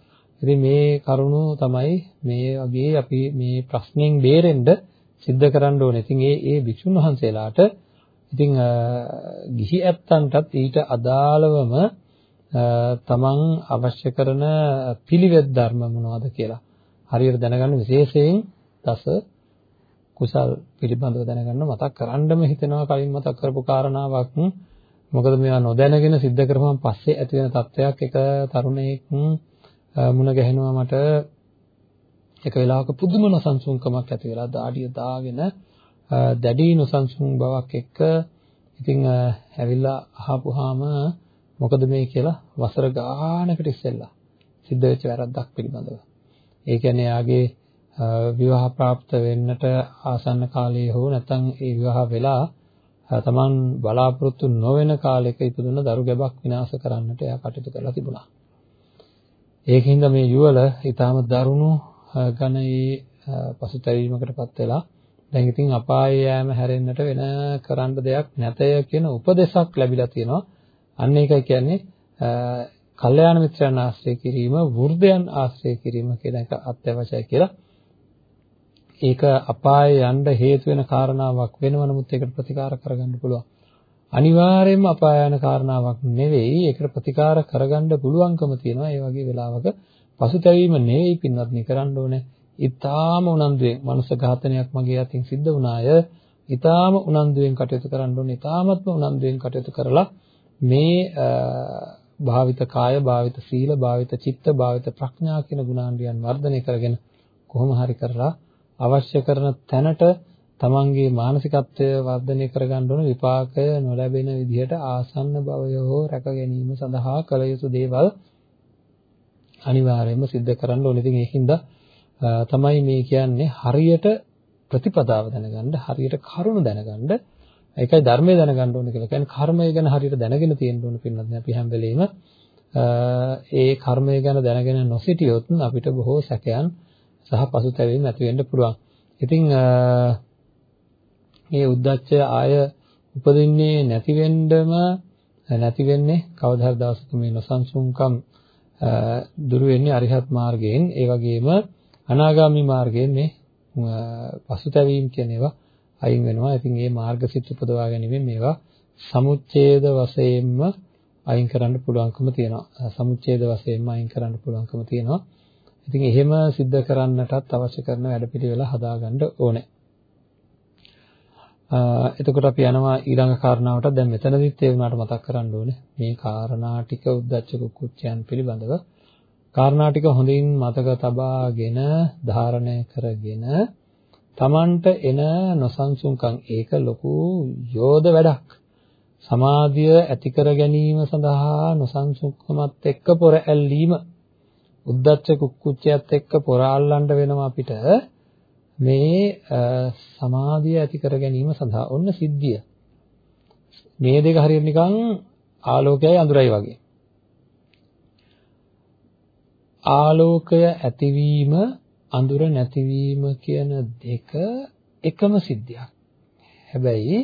ඉතින් මේ කරුණු තමයි මේ වගේ අපි මේ ප්‍රශ්نين බේරෙන්න සිද්ධ කරන්න ඕනේ. ඉතින් ඒ ඒ භික්ෂුන් වහන්සේලාට ඉතින් ගිහි ඇත්තන්ටත් ඊට අදාළවම තමන් අවශ්‍ය කරන පිළිවෙත් ධර්ම මොනවද කියලා හරියට දැනගන්න විශේෂයෙන් දස කුසල් පිළිබඳව දැනගන්න මතක් කරන්නම හිතෙනවා කලින් මතක් කරපු කාරණාවක් මොකද මේවා නොදැනගෙන සිද්ධ කරපුවම පස්සේ ඇති වෙන තත්වයක් එක තරුණයෙක් මුණ ගැහෙනවා මට එක වෙලාවක පුදුම නොසන්සුන්කමක් ඇති වෙලා දාඩිය දාගෙන දැඩි නොසන්සුන් බවක් එක්ක ඉතින් ඇවිල්ලා අහපුවාම මොකද මේ කියලා වසර ගානකට ඉස්සෙල්ලා සිද්ධ වෙච්ච වැරද්දක් පිළිබඳව. ඒ කියන්නේ යාගේ විවාහ પ્રાપ્ત වෙන්නට ආසන්න කාලයේ හෝ නැත්නම් ඒ විවාහ වෙලා තමන් බලාපොරොත්තු නොවන කාලයක ඉපදුන දරු ගැබක් විනාශ කරන්නට එයා කටයුතු කරලා තිබුණා. ඒකින්ද මේ යුවල ඊටාම දරුණු ඝනයේ පසුතැවීමකටපත් වෙලා දැන් ඉතින් අපායේ යෑම හැරෙන්නට වෙන කරන්න දෙයක් නැතය කියන උපදේශක් ලැබිලා තියෙනවා. අන්න ඒකයි කියන්නේ කල්යාණ මිත්‍රයන් ආශ්‍රය කිරීම, වෘද්ධයන් ආශ්‍රය කිරීම කියන එක අත්‍යවශ්‍යයි කියලා ඒක අපායේ යන්න හේතු වෙන කාරණාවක් වෙනවා නමුත් ඒකට ප්‍රතිකාර කරගන්න පුළුවන්. අනිවාර්යයෙන්ම අපාය යන කාරණාවක් නෙවෙයි ඒකට ප්‍රතිකාර කරගන්න පුළුවන්කම තියෙනවා. ඒ වගේ වෙලාවක පසුතැවීම නෙවෙයි පින්වත්නි කරන්න ඕනේ. ඊටාම උනන්දුවෙන් මනුෂ්‍ය ඝාතනයක් මගේ අතින් සිද්ධ වුණාය. ඊටාම උනන්දුවෙන් කටයුතු කරන්න ඕනේ. ඊටාමත්ම උනන්දුවෙන් කටයුතු කරලා මේ භාවිත කාය, භාවිත සීල, භාවිත චිත්ත, භාවිත ප්‍රඥා කියන ගුණාංගයන් වර්ධනය කරගෙන කොහොම හරි කරලා අවශ්‍ය කරන තැනට තමන්ගේ මානසිකත්වය වර්ධනය කරගන්න ඕන විපාකය නොලැබෙන විදිහට ආසන්න භවය හෝ රැක ගැනීම සඳහා කළ යුතු දේවල් අනිවාර්යයෙන්ම සිද්ධ කරන්න ඕනේ. ඉතින් ඒකින්ද තමයි මේ කියන්නේ හරියට ප්‍රතිපදාව දැනගන්න, හරියට කරුණ දැනගන්න. ඒකයි ධර්මය දැනගන්න ඕනේ කියලා. කියන්නේ කර්මය ගැන හරියට දැනගෙන තියෙන්න ඕන පින්නත් අපි හැම වෙලෙම ඒ කර්මය ගැන දැනගෙන නොසිටියොත් අපිට බොහෝ සැකයන් සහ පසුතැවීම් ඇති වෙන්න පුළුවන්. ඉතින් මේ උද්දච්චය ආය උපදින්නේ නැති වෙන්නම නැති වෙන්නේ කවදා හරි දවසක මේ නොසන්සුන්කම් දුරු වෙන්නේ අරිහත් මාර්ගයෙන් ඒ වගේම අනාගාමි මාර්ගයෙන් මේ පසුතැවීම් කියන ඒවා අයින් වෙනවා. ඉතින් මේ මාර්ගසිත උපදවා ගැනීමෙන් මේවා සමුච්ඡේද වශයෙන්ම අයින් කරන්න පුළුවන්කම තියෙනවා. සමුච්ඡේද වශයෙන්ම අයින් කරන්න පුළුවන්කම තියෙනවා. ඉතින් එහෙම सिद्ध කරන්නටත් අවශ්‍ය කරන වැඩපිළිවෙල හදාගන්න ඕනේ. එතකොට අපි යනවා ඊළඟ කාරණාවට දැන් මෙතනදිත් ඒ වුණාට මතක් කරන්න ඕනේ මේ කාරණා ටික උද්දච්ච කුච්චයන් පිළිබඳව කාරණා ටික හොඳින් මතක තබාගෙන ධාරණය කරගෙන Tamanට එන නොසන්සුන්කම් ඒක ලොකු යෝධ වැඩක් සමාධිය ඇති කර ගැනීම සඳහා නොසන්සුන්කමත් එක්ක පොර ඇල්ලීම උද්දච්ච කුක්කුච්චයත් එක්ක පොර අල්ලන්න වෙනවා අපිට මේ සමාධිය ඇති කර ගැනීම සඳහා ඔන්න සිද්ධිය. මේ දෙක හරියට නිකන් ආලෝකයයි අඳුරයි වගේ. ආලෝකය ඇතිවීම අඳුර නැතිවීම කියන දෙක එකම සිද්ධියක්. හැබැයි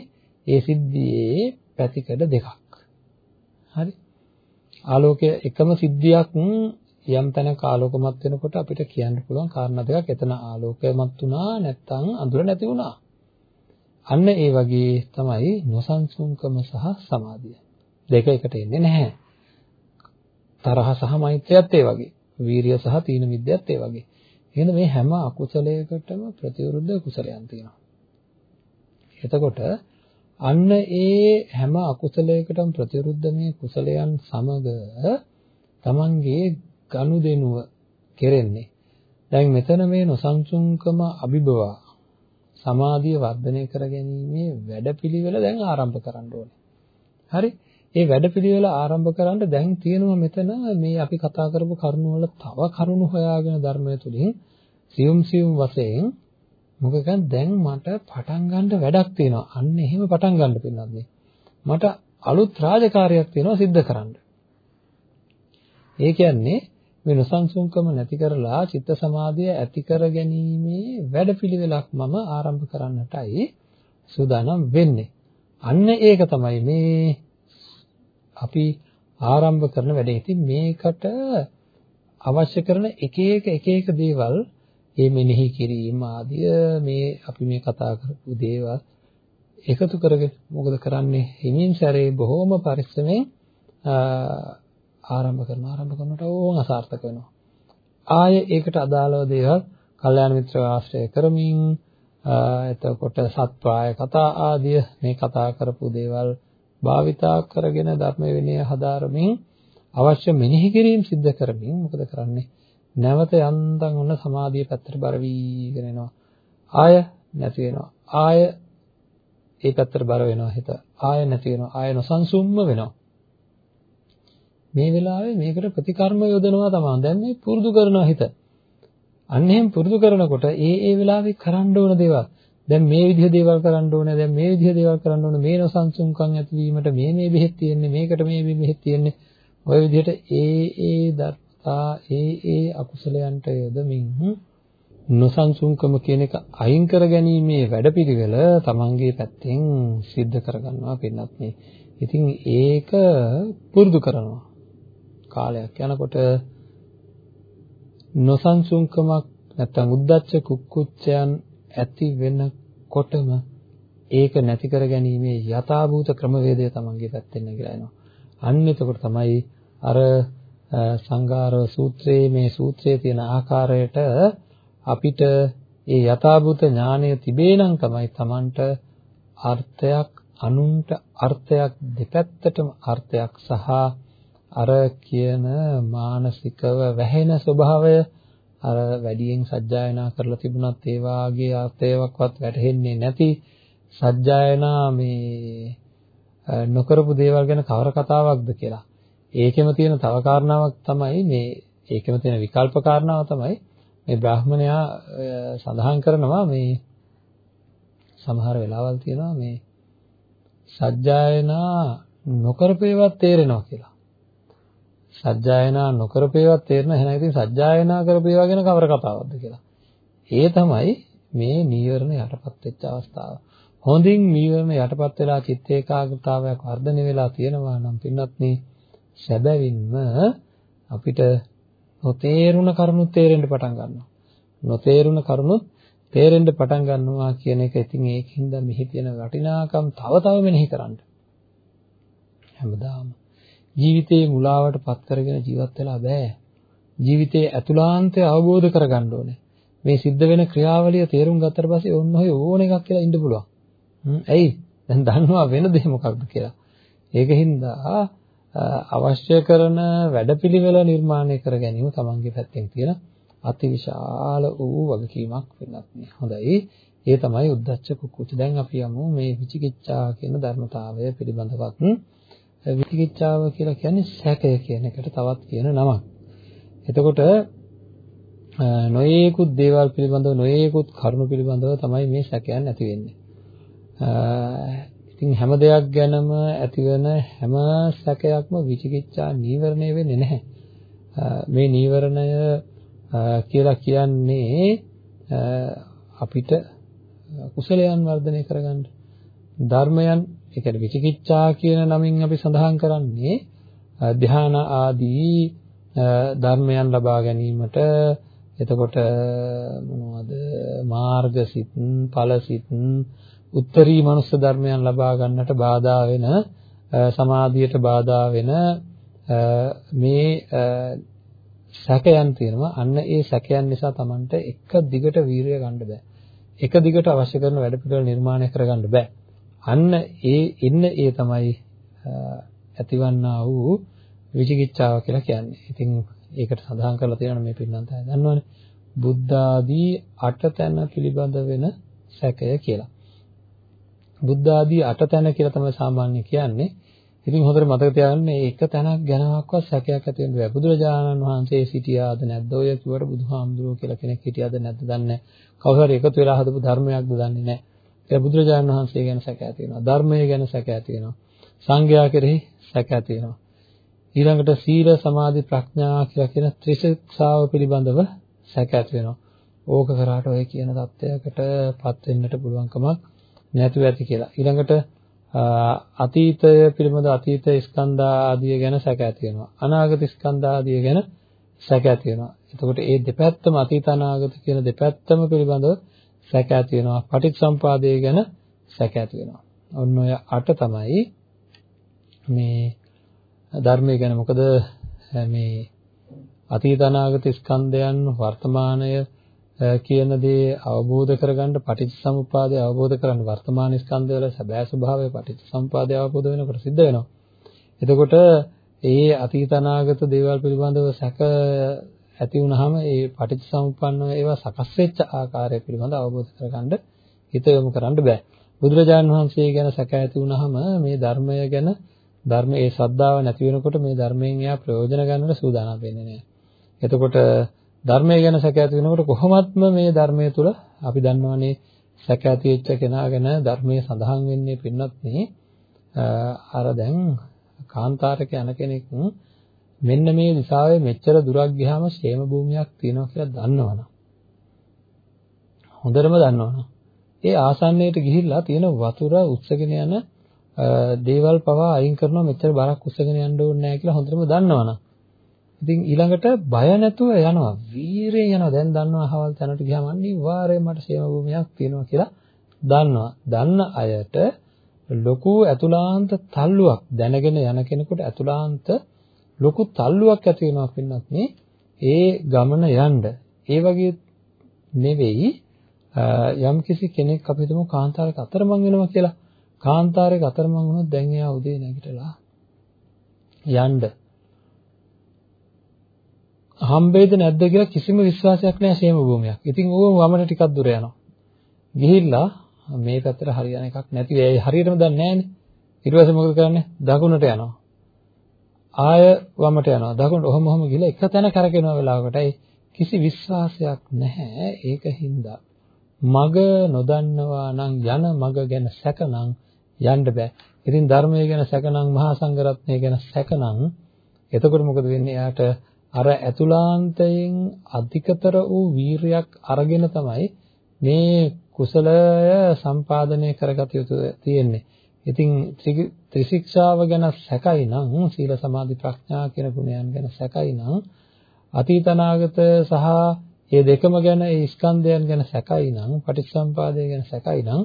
ඒ සිද්ධියේ පැතිකඩ දෙකක්. හරි. ආලෝකය එකම සිද්ධියක් යම් තැනක ආලෝකමත් වෙනකොට අපිට කියන්න පුළුවන් කාරණා දෙකක්. එතන ආලෝකයමත් වුණා නැත්නම් අඳුර නැති වුණා. අන්න ඒ වගේ තමයි නොසන්සුන්කම සහ සමාධිය. දෙක එකට එන්නේ නැහැ. තරහ සහ මෛත්‍රියත් ඒ වගේ. වීරිය සහ තීන මිද්දයත් ඒ වගේ. එහෙනම් මේ හැම අකුසලයකටම ප්‍රතිවිරුද්ධ කුසලයන් තියෙනවා. එතකොට අන්න ඒ හැම අකුසලයකටම ප්‍රතිවිරුද්ධ මේ කුසලයන් සමග තමන්ගේ ගනුදෙනුව කෙරෙන්නේ. දැන් මෙතන මේ නොසන්සුන්කම අභිබවා සමාධිය වර්ධනය කර ගැනීමේ වැඩපිළිවෙල දැන් ආරම්භ කරන්න ඕනේ. හරි? ඒ වැඩපිළිවෙල ආරම්භ කරන්න දැන් තියෙනවා මෙතන මේ අපි කතා කරපු කරුණු වල තව කරුණු හොයාගෙන ධර්මය තුලින් සියුම් සියුම් වශයෙන් මොකද දැන් මට පටන් ගන්න වැඩක් තියෙනවා. අන්න එහෙම පටන් ගන්න පින්නත් මට අලුත් රාජකාරියක් තියෙනවා සිද්ධ කරන්න. ඒ කියන්නේ මේ නොසන්සුන්කම නැති කරලා චිත්ත සමාධිය ඇති කර ගැනීමේ වැඩපිළිවෙලක් මම ආරම්භ කරන්නටයි සූදානම් වෙන්නේ. අන්න ඒක තමයි මේ අපි ආරම්භ කරන වැඩේ. ඉතින් මේකට අවශ්‍ය කරන එක එක එක එක දේවල් මේ මෙනෙහි කිරීම ආදිය මේ අපි මේ කතා කරපු දේවල් එකතු කරගෙන මොකද කරන්නේ හිමින් සැරේ බොහොම පරිස්සමෙන් ආරම්භ කරනවා ආරම්භ කරනකොට ඕන අසාර්ථක වෙනවා ආයේ ඒකට අදාළව දේවල් කල්යාණ මිත්‍ර ආශ්‍රය කරමින් එතකොට සත්වාය කතා ආදිය මේ කතා කරපු දේවල් භාවිතා කරගෙන ධර්ම විනය හදාරමින් අවශ්‍ය මෙනෙහි කිරීම සිද්ධ කරමින් මොකද කරන්නේ නැවත යන්තම් ඔන්න සමාධිය පැත්තට බර වීගෙන එනවා ආය නැති වෙනවා ආය ඒ පැත්තට බර වෙනවා හිත ආය නැති වෙනවා ආය නොසන්සුන්ම වෙනවා මේ වෙලාවේ මේකට ප්‍රතිකර්ම යොදනවා තමයි. දැන් මේ පුරුදු කරනවා හිත. අන්න එහෙම පුරුදු කරනකොට ඒ ඒ වෙලාවේ කරන්න ඕන දේවල්. දැන් මේ විදිහ දේවල් කරන්න ඕනේ. දැන් මේ විදිහ දේවල් කරන්න ඕනේ. මේ නොසන්සුන්කම් ඇතිවීමට මේ මේ බෙහෙත් තියෙන්නේ. මේකට මේ මේ බෙහෙත් තියෙන්නේ. ඔය විදිහට ඒ ඒ දත්තා ඒ ඒ අකුසලයන්ට යොදමින් නොසන්සුන්කම කියන එක අයින් කර ගැනීමේ වැඩපිළිවෙල තමන්ගේ පැත්තෙන් සිද්ධ කරගන්නවා පින්නත් මේ. ඉතින් ඒක පුරුදු කරනවා. කාලයක් යනකොට නොසන්සුන්කමක් නැත්නම් උද්දච්ච කුක්කුච්චයන් ඇති වෙනකොටම ඒක නැති කර ගැනීමේ යථාභූත ක්‍රමවේදය තමන්ගේ පැත්තෙන් නැගලා එනවා. අන්න එතකොට තමයි අර සංඝාරව සූත්‍රයේ මේ සූත්‍රයේ තියෙන ආකාරයට අපිට ඒ යථාභූත ඥානය තිබේ නම් තමයි Tamanට අර්ථයක් අනුන්ට අර්ථයක් දෙපැත්තටම අර්ථයක් සහ අර කියන මානසිකව වැහෙන ස්වභාවය අර වැඩියෙන් සජ්ජායනා කරලා තිබුණත් ඒ වාගේ අර්ථයක්වත් වැටහෙන්නේ නැති සජ්ජායනා මේ නොකරපු දේවල් ගැන කවර කතාවක්ද කියලා. ඒකෙම තියෙන තව කාරණාවක් තමයි මේ ඒකෙම තියෙන විකල්ප කාරණාව තමයි මේ බ්‍රාහ්මණයා සඳහන් කරනවා මේ සමහර වෙලාවල් තියෙනවා මේ සජ්ජායනා නොකරපේවත් තේරෙනවා කියලා. සජ්ජායනා නොකරපේවත් තේරෙන එහෙනම් ඉතින් සජ්ජායනා කරපේවා ගැන කවර කතාවක්ද කියලා. ඒ තමයි මේ නීවරණ යටපත් වෙච්ච අවස්ථාව. හොඳින් නීවරණ යටපත් වෙලා චිත්ත ඒකාග්‍රතාවයක් වර්ධනය වෙලා තියෙනවා නම් පින්වත්නි සැබවින්ම අපිට නොතේරුණ කරුණු තේරෙන්න පටන් ගන්නවා. නොතේරුණ කරුණු තේරෙන්න පටන් ගන්නවා කියන එක ඉතින් ඒකින්ද මෙහි තියෙන වටිනාකම් තව තව මෙනෙහි කරන්න. හැමදාම ජීවිතේ මුලාවට පත් කරගෙන ජීවත් වෙලා බෑ. ජීවිතයේ ඇතුළාන්තය අවබෝධ කරගන්න ඕනේ. මේ සිද්ධ වෙන ක්‍රියාවලිය තේරුම් ගත්තට පස්සේ ඕන්න ඔය ඕන එකක් කියලා ඉන්න පුළුවන්. ඇයි? දැන් දන්නවා වෙන දේ මොකක්ද කියලා. ඒකින්ද අවශ්‍ය කරන වැඩපිළිවෙල නිර්මාණය කර ගැනීම තමන්ගේ පැත්තෙන් තියෙන අතිවිශාල වූ වගකීමක් වෙනත් නේ. හොඳයි. ඒ තමයි උද්දච්ච කුක්කුච්ච. දැන් අපි යමු මේ විචිකිච්ඡා කියන ධර්මතාවය පිළිබඳවත්. විචිකිච්ඡාව කියලා කියන්නේ සැකය කියන එකට තවත් කියන නමක්. එතකොට නොයේකුත් දේවල් පිළිබඳව නොයේකුත් කරුණු පිළිබඳව තමයි මේ සැකයන් ඇති වෙන්නේ. ඉතින් හැම දෙයක් ගැනම ඇතිවන හැම සැකයක්ම විචිකිච්ඡා නීවරණය වෙන්නේ නැහැ. මේ නීවරණය කියලා කියන්නේ අපිට කුසලයන් වර්ධනය කරගන්න ධර්මයන් ඒ කියන්නේ විචිකිච්ඡා කියන නමින් අපි සඳහන් කරන්නේ ධ්‍යාන ආදී ධර්මයන් ලබා ගැනීමට. එතකොට මොනවද? මාර්ගසිත ඵලසිත උත්තරී මනුස්ස ධර්මයන් ලබා ගන්නට බාධා වෙන සමාධියට බාධා වෙන මේ සැකයන් තියෙනවා. අන්න ඒ සැකයන් නිසා Tamanට එක දිගට වීරිය ගන්න බෑ. එක දිගට අවශ්‍ය කරන වැඩ පිළිවෙල නිර්මාණය කරගන්න බෑ. අන්න ඒ ඉන්න ඒ තමයි ඇතිවන්නා වූ විචිකිච්ඡාව කියලා කියන්නේ ඉතින් ඒකට සඳහන් කරලා තියෙනවා මේ පින්නන්ත දන්නවනේ බුද්ධ ආදී අටතැන පිළිබඳ වෙන සැකය කියලා බුද්ධ ආදී අට තැන කියලා තමයි සාමාන්‍ය කියන්නේ. ඉතින් හොඳට මතක තියාගන්න මේ එක තැනක් ගැනවත් සැකයක් ඇති වෙන්න බෑ. බුදුරජාණන් වහන්සේ සිටියාද නැද්ද? ඔය කිව්වට බුදුහාමුදුරුවෝ කියලා කෙනෙක් හිටියාද නැද්ද දන්නේ නැහැ. කවුරු හරි එකතු වෙලා හදපු ධර්මයක්ද දන්නේ නැහැ. ඒ බුදුරජාණන් වහන්සේ ගැන සැක ඇති වෙනවා. ධර්මය ගැන සැක ඇති වෙනවා. සංඝයා කෙරෙහි සැක ඇති වෙනවා. ඊළඟට සීල සමාධි ප්‍රඥා කියලා කියන ත්‍රිශික්ෂාව පිළිබඳව සැක ඇති වෙනවා. ඕක කරාට ඔය කියන தත්වයකටපත් වෙන්නට පුළුවන්කමක් නැතුව ඇති කියලා. ඊළඟට අතීතය පිළිබඳ අතීත ස්කන්ධ ආදිය ගැන සැක ඇති වෙනවා. අනාගත ස්කන්ධ ආදිය ගැන සැක ඇති වෙනවා. එතකොට මේ දෙපැත්තම අතීත අනාගත කියන දෙපැත්තම පිළිබඳව සැක ඇති වෙනවා. පටිච්චසම්පාදය ගැන සැක ඇති වෙනවා. ඔන්න ඔය අට තමයි මේ ධර්මයේ ගැන මොකද මේ අතීත අනාගත ස්කන්ධයන් වර්තමානය කියන දේ අවබෝධ කරගන්න පටිච්චසමුප්පාදය අවබෝධ කරගන්න වර්තමාන ස්කන්ධවල සැබෑ ස්වභාවය පටිච්චසමුපාදය අවබෝධ වෙනකොට සිද්ධ වෙනවා. එතකොට ඒ අතීත අනාගත දේවල් පිළිබඳව සැක ඇති වුනහම ඒ පටිච්චසමුප්පන්න ඒවා සකස් වෙච්ච ආකාරය පිළිබඳව අවබෝධ කරගන්න හිත යොමු කරන්න බෑ. බුදුරජාණන් වහන්සේ ගැන සැක ඇති වුනහම මේ ධර්මය ගැන ධර්මයේ ඒ ශ්‍රද්ධාව නැති වෙනකොට මේ ධර්මයෙන් එයා ප්‍රයෝජන ගන්නට සූදානම් වෙන්නේ නැහැ. එතකොට ධර්මය ගැන සැක ඇති වෙනකොට කොහොමත්ම මේ ධර්මය තුල අපි දන්නවනේ සැක ඇති වෙච්ච කෙනා ගැන ධර්මයේ සඳහන් වෙන්නේ පින්නත් නේ අර දැන් කාන්තාරක යන කෙනෙක් මෙන්න මේ දිශාවේ මෙච්චර දුරක් ගියාම ෂේම භූමියක් තියෙනවා කියලා දන්නවනම් හොඳටම දන්නවනම් ඒ ආසන්නයට ගිහිල්ලා තියෙන වතුර උත්සගෙන යන දේවල් පවා අයින් කරනවා මෙච්චර බරක් උස්සගෙන යන්න ඕනේ නැහැ කියලා හොඳටම දන්නවනම් ඉතින් ඊළඟට බය නැතුව යනවා. වීරයෙන් යනවා. දැන් දන්නවා අහවල් තැනට ගියාම අනිවාර්යයෙන් මට සේම භූමියක් තියෙනවා කියලා දන්නවා. දන්න අයට ලොකු ඇතුළාන්ත තල්ලුවක් දැනගෙන යන කෙනෙකුට ඇතුළාන්ත ලොකු තල්ලුවක් ඇති වෙනවා පින්නත් මේ ඒ ගමන යන්න. ඒ වගේ නෙවෙයි යම්කිසි කෙනෙක් අපි හිතමු කාන්තාරයක අතරමං වෙනවා කියලා. කාන්තාරයක අතරමං වුණොත් දැන් එයා උදේ නැගිටලා යන්න හම්බෙයිද නැද්ද කියලා කිසිම විශ්වාසයක් නැහැ ෂේම භූමියක්. ඉතින් ඕම වමන ටිකක් දුර යනවා. ගිහිල්ලා මේ පැත්තට හරියන එකක් නැති වෙයි. හරියටම දන්නේ නැහනේ. ඊට පස්සේ මොකද කරන්නේ? දකුණට යනවා. ආය වමට යනවා. දකුණට ඔහොම ඔහොම ගිහලා එක තැන කරකිනවා වෙලාවකටයි කිසි විශ්වාසයක් නැහැ. ඒක හින්දා මග නොදන්නවා නම් යන මග ගැන සැකනම් යන්න බෑ. ඉතින් ධර්මය ගැන සැකනම් මහා සංඝරත්නය ගැන සැකනම් එතකොට මොකද වෙන්නේ? එයාට අර ඇතුලාන්තයෙන් අධිකතර වූ වීරයක් අරගෙන තමයි මේ කුසලය සම්පාදනය කරගත යුතු තියෙන්නේ. ඉතින් ත්‍රිශික්ෂාව ගැන සැකයි නම් සීල සමාධි ප්‍රඥා කියන ගුණයන් ගැන සැකයි නම් අතීතනාගත සහ මේ දෙකම ගැන ඒ ස්කන්ධයන් ගැන සැකයි නම් පටිච්චසම්පාදය ගැන සැකයි නම්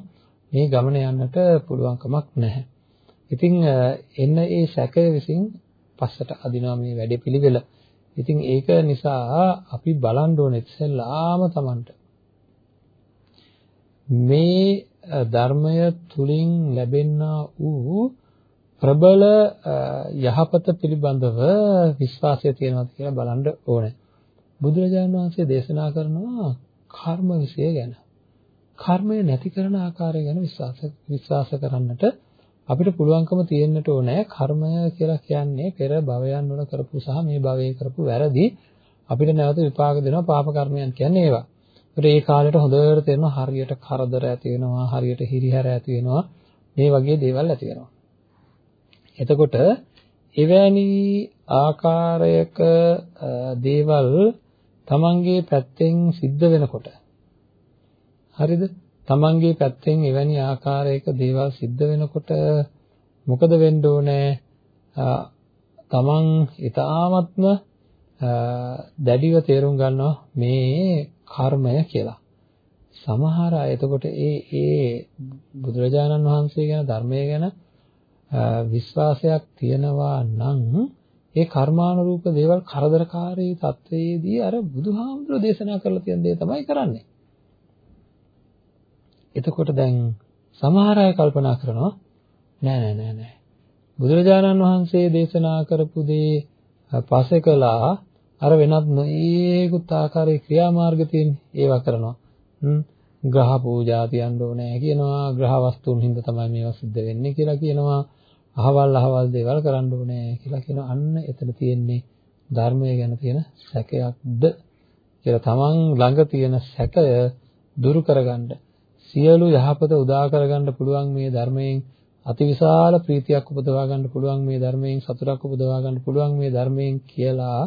මේ ගමන යන්නට පුළුවන් කමක් නැහැ. ඉතින් එන්න ඒ සැකය විසින් පස්සට අදිනවා මේ වැඩේ පිළිවෙල. ඉතින් ඒක නිසා අපි බලන්න ඕනේ ඉස්සෙල්ලාම Tamanට මේ ධර්මය තුලින් ලැබෙනා වූ ප්‍රබල යහපත පිළිබඳව විශ්වාසය තියෙනවද කියලා බලන්න ඕනේ. බුදුරජාණන් වහන්සේ දේශනා කරනවා කර්ම විශ්ය ගැන. කර්මය නැති කරන ආකාරය ගැන විශ්වාස විශ්වාස කරන්නට අපිට පුළුවන්කම තියෙන්නට ඕනේ කර්මය කියලා කියන්නේ පෙර භවයන් වල කරපු සහ මේ භවයේ කරපු වැරදි අපිට නැවත විපාක දෙනවා පාප කර්මයන් කියන්නේ ඒවා. ඒකට ඒ කාලේට හොඳට තේරෙනවා හරියට කරදර ඇති වෙනවා හරියට හිරිහැර ඇති වෙනවා මේ වගේ දේවල් ඇති වෙනවා. එතකොට එවැනි ආකාරයක දේවල් තමන්ගේ පැත්තෙන් සිද්ධ වෙනකොට හරිද? තමන්ගේ පැත්තෙන් එවැනි ආකාරයක දේවල් සිද්ධ වෙනකොට මොකද වෙන්න ඕනේ? තමන් ඊ타ත්ම දැඩිව තේරුම් ගන්නවා මේ කර්මය කියලා. සමහර අය එතකොට ඒ ඒ බුදුරජාණන් වහන්සේ ගැන ධර්මය ගැන විශ්වාසයක් තියනවා නම් ඒ කර්මානුරූප දේවල් කරදරකාරී තත්වයේදී අර බුදුහාමුදුරෝ දේශනා කරලා තියෙන දේ තමයි කරන්නේ. එතකොට දැන් සමහර අය කල්පනා කරනවා නෑ නෑ නෑ නෑ. බුදුරජාණන් වහන්සේ දේශනා කරපු දේ පස්සේ කළා අර වෙනත් නොයේකුත් ආකාරයේ ක්‍රියාමාර්ග තියෙන ඒවා කරනවා. ග්‍රහ පූජා තියන්න ඕනේ කියනවා. ග්‍රහ වස්තුන් හින්දා තමයි මේවා සිද්ධ වෙන්නේ කියලා කියනවා. අහවල් අහවල් දේවල් කරන්න ඕනේ කියලා කියනවා. අන්න එතන තියෙන්නේ ධර්මය ගැන තියෙන සැකයක්ද කියලා තමන් ළඟ තියෙන සැකය දුරු කරගන්න සියලු යහපත උදා කරගන්න පුළුවන් මේ ධර්මයෙන් අතිවිශාල ප්‍රීතියක් උපදවා ගන්න පුළුවන් මේ ධර්මයෙන් සතුටක් උපදවා ගන්න පුළුවන් මේ ධර්මයෙන් කියලා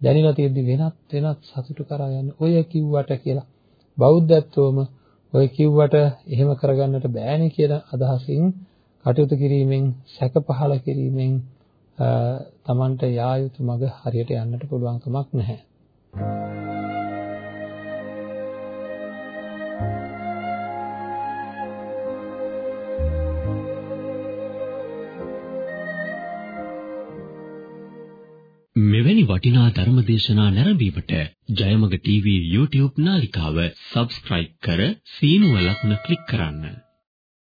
දැනিলা තියෙද්දි වෙනත් වෙනත් සතුට කරා යන ඔය කිව්වට කියලා බෞද්ධත්වම ඔය කිව්වට එහෙම කරගන්නට බෑනේ කියන අදහසින් කටයුතු කිරීමෙන් සැක පහල කිරීමෙන් තමන්ට යා යුතු මඟ හරියට යන්නට පුළුවන් කමක් නැහැ. මෙවැනි වටිනා ධර්මදේශනා නැරඹීමට ජයමග TV YouTube නාලිකාව සබස්ක්‍රයිබ් කර සීනුව ලක්න ක්ලික් කරන්න.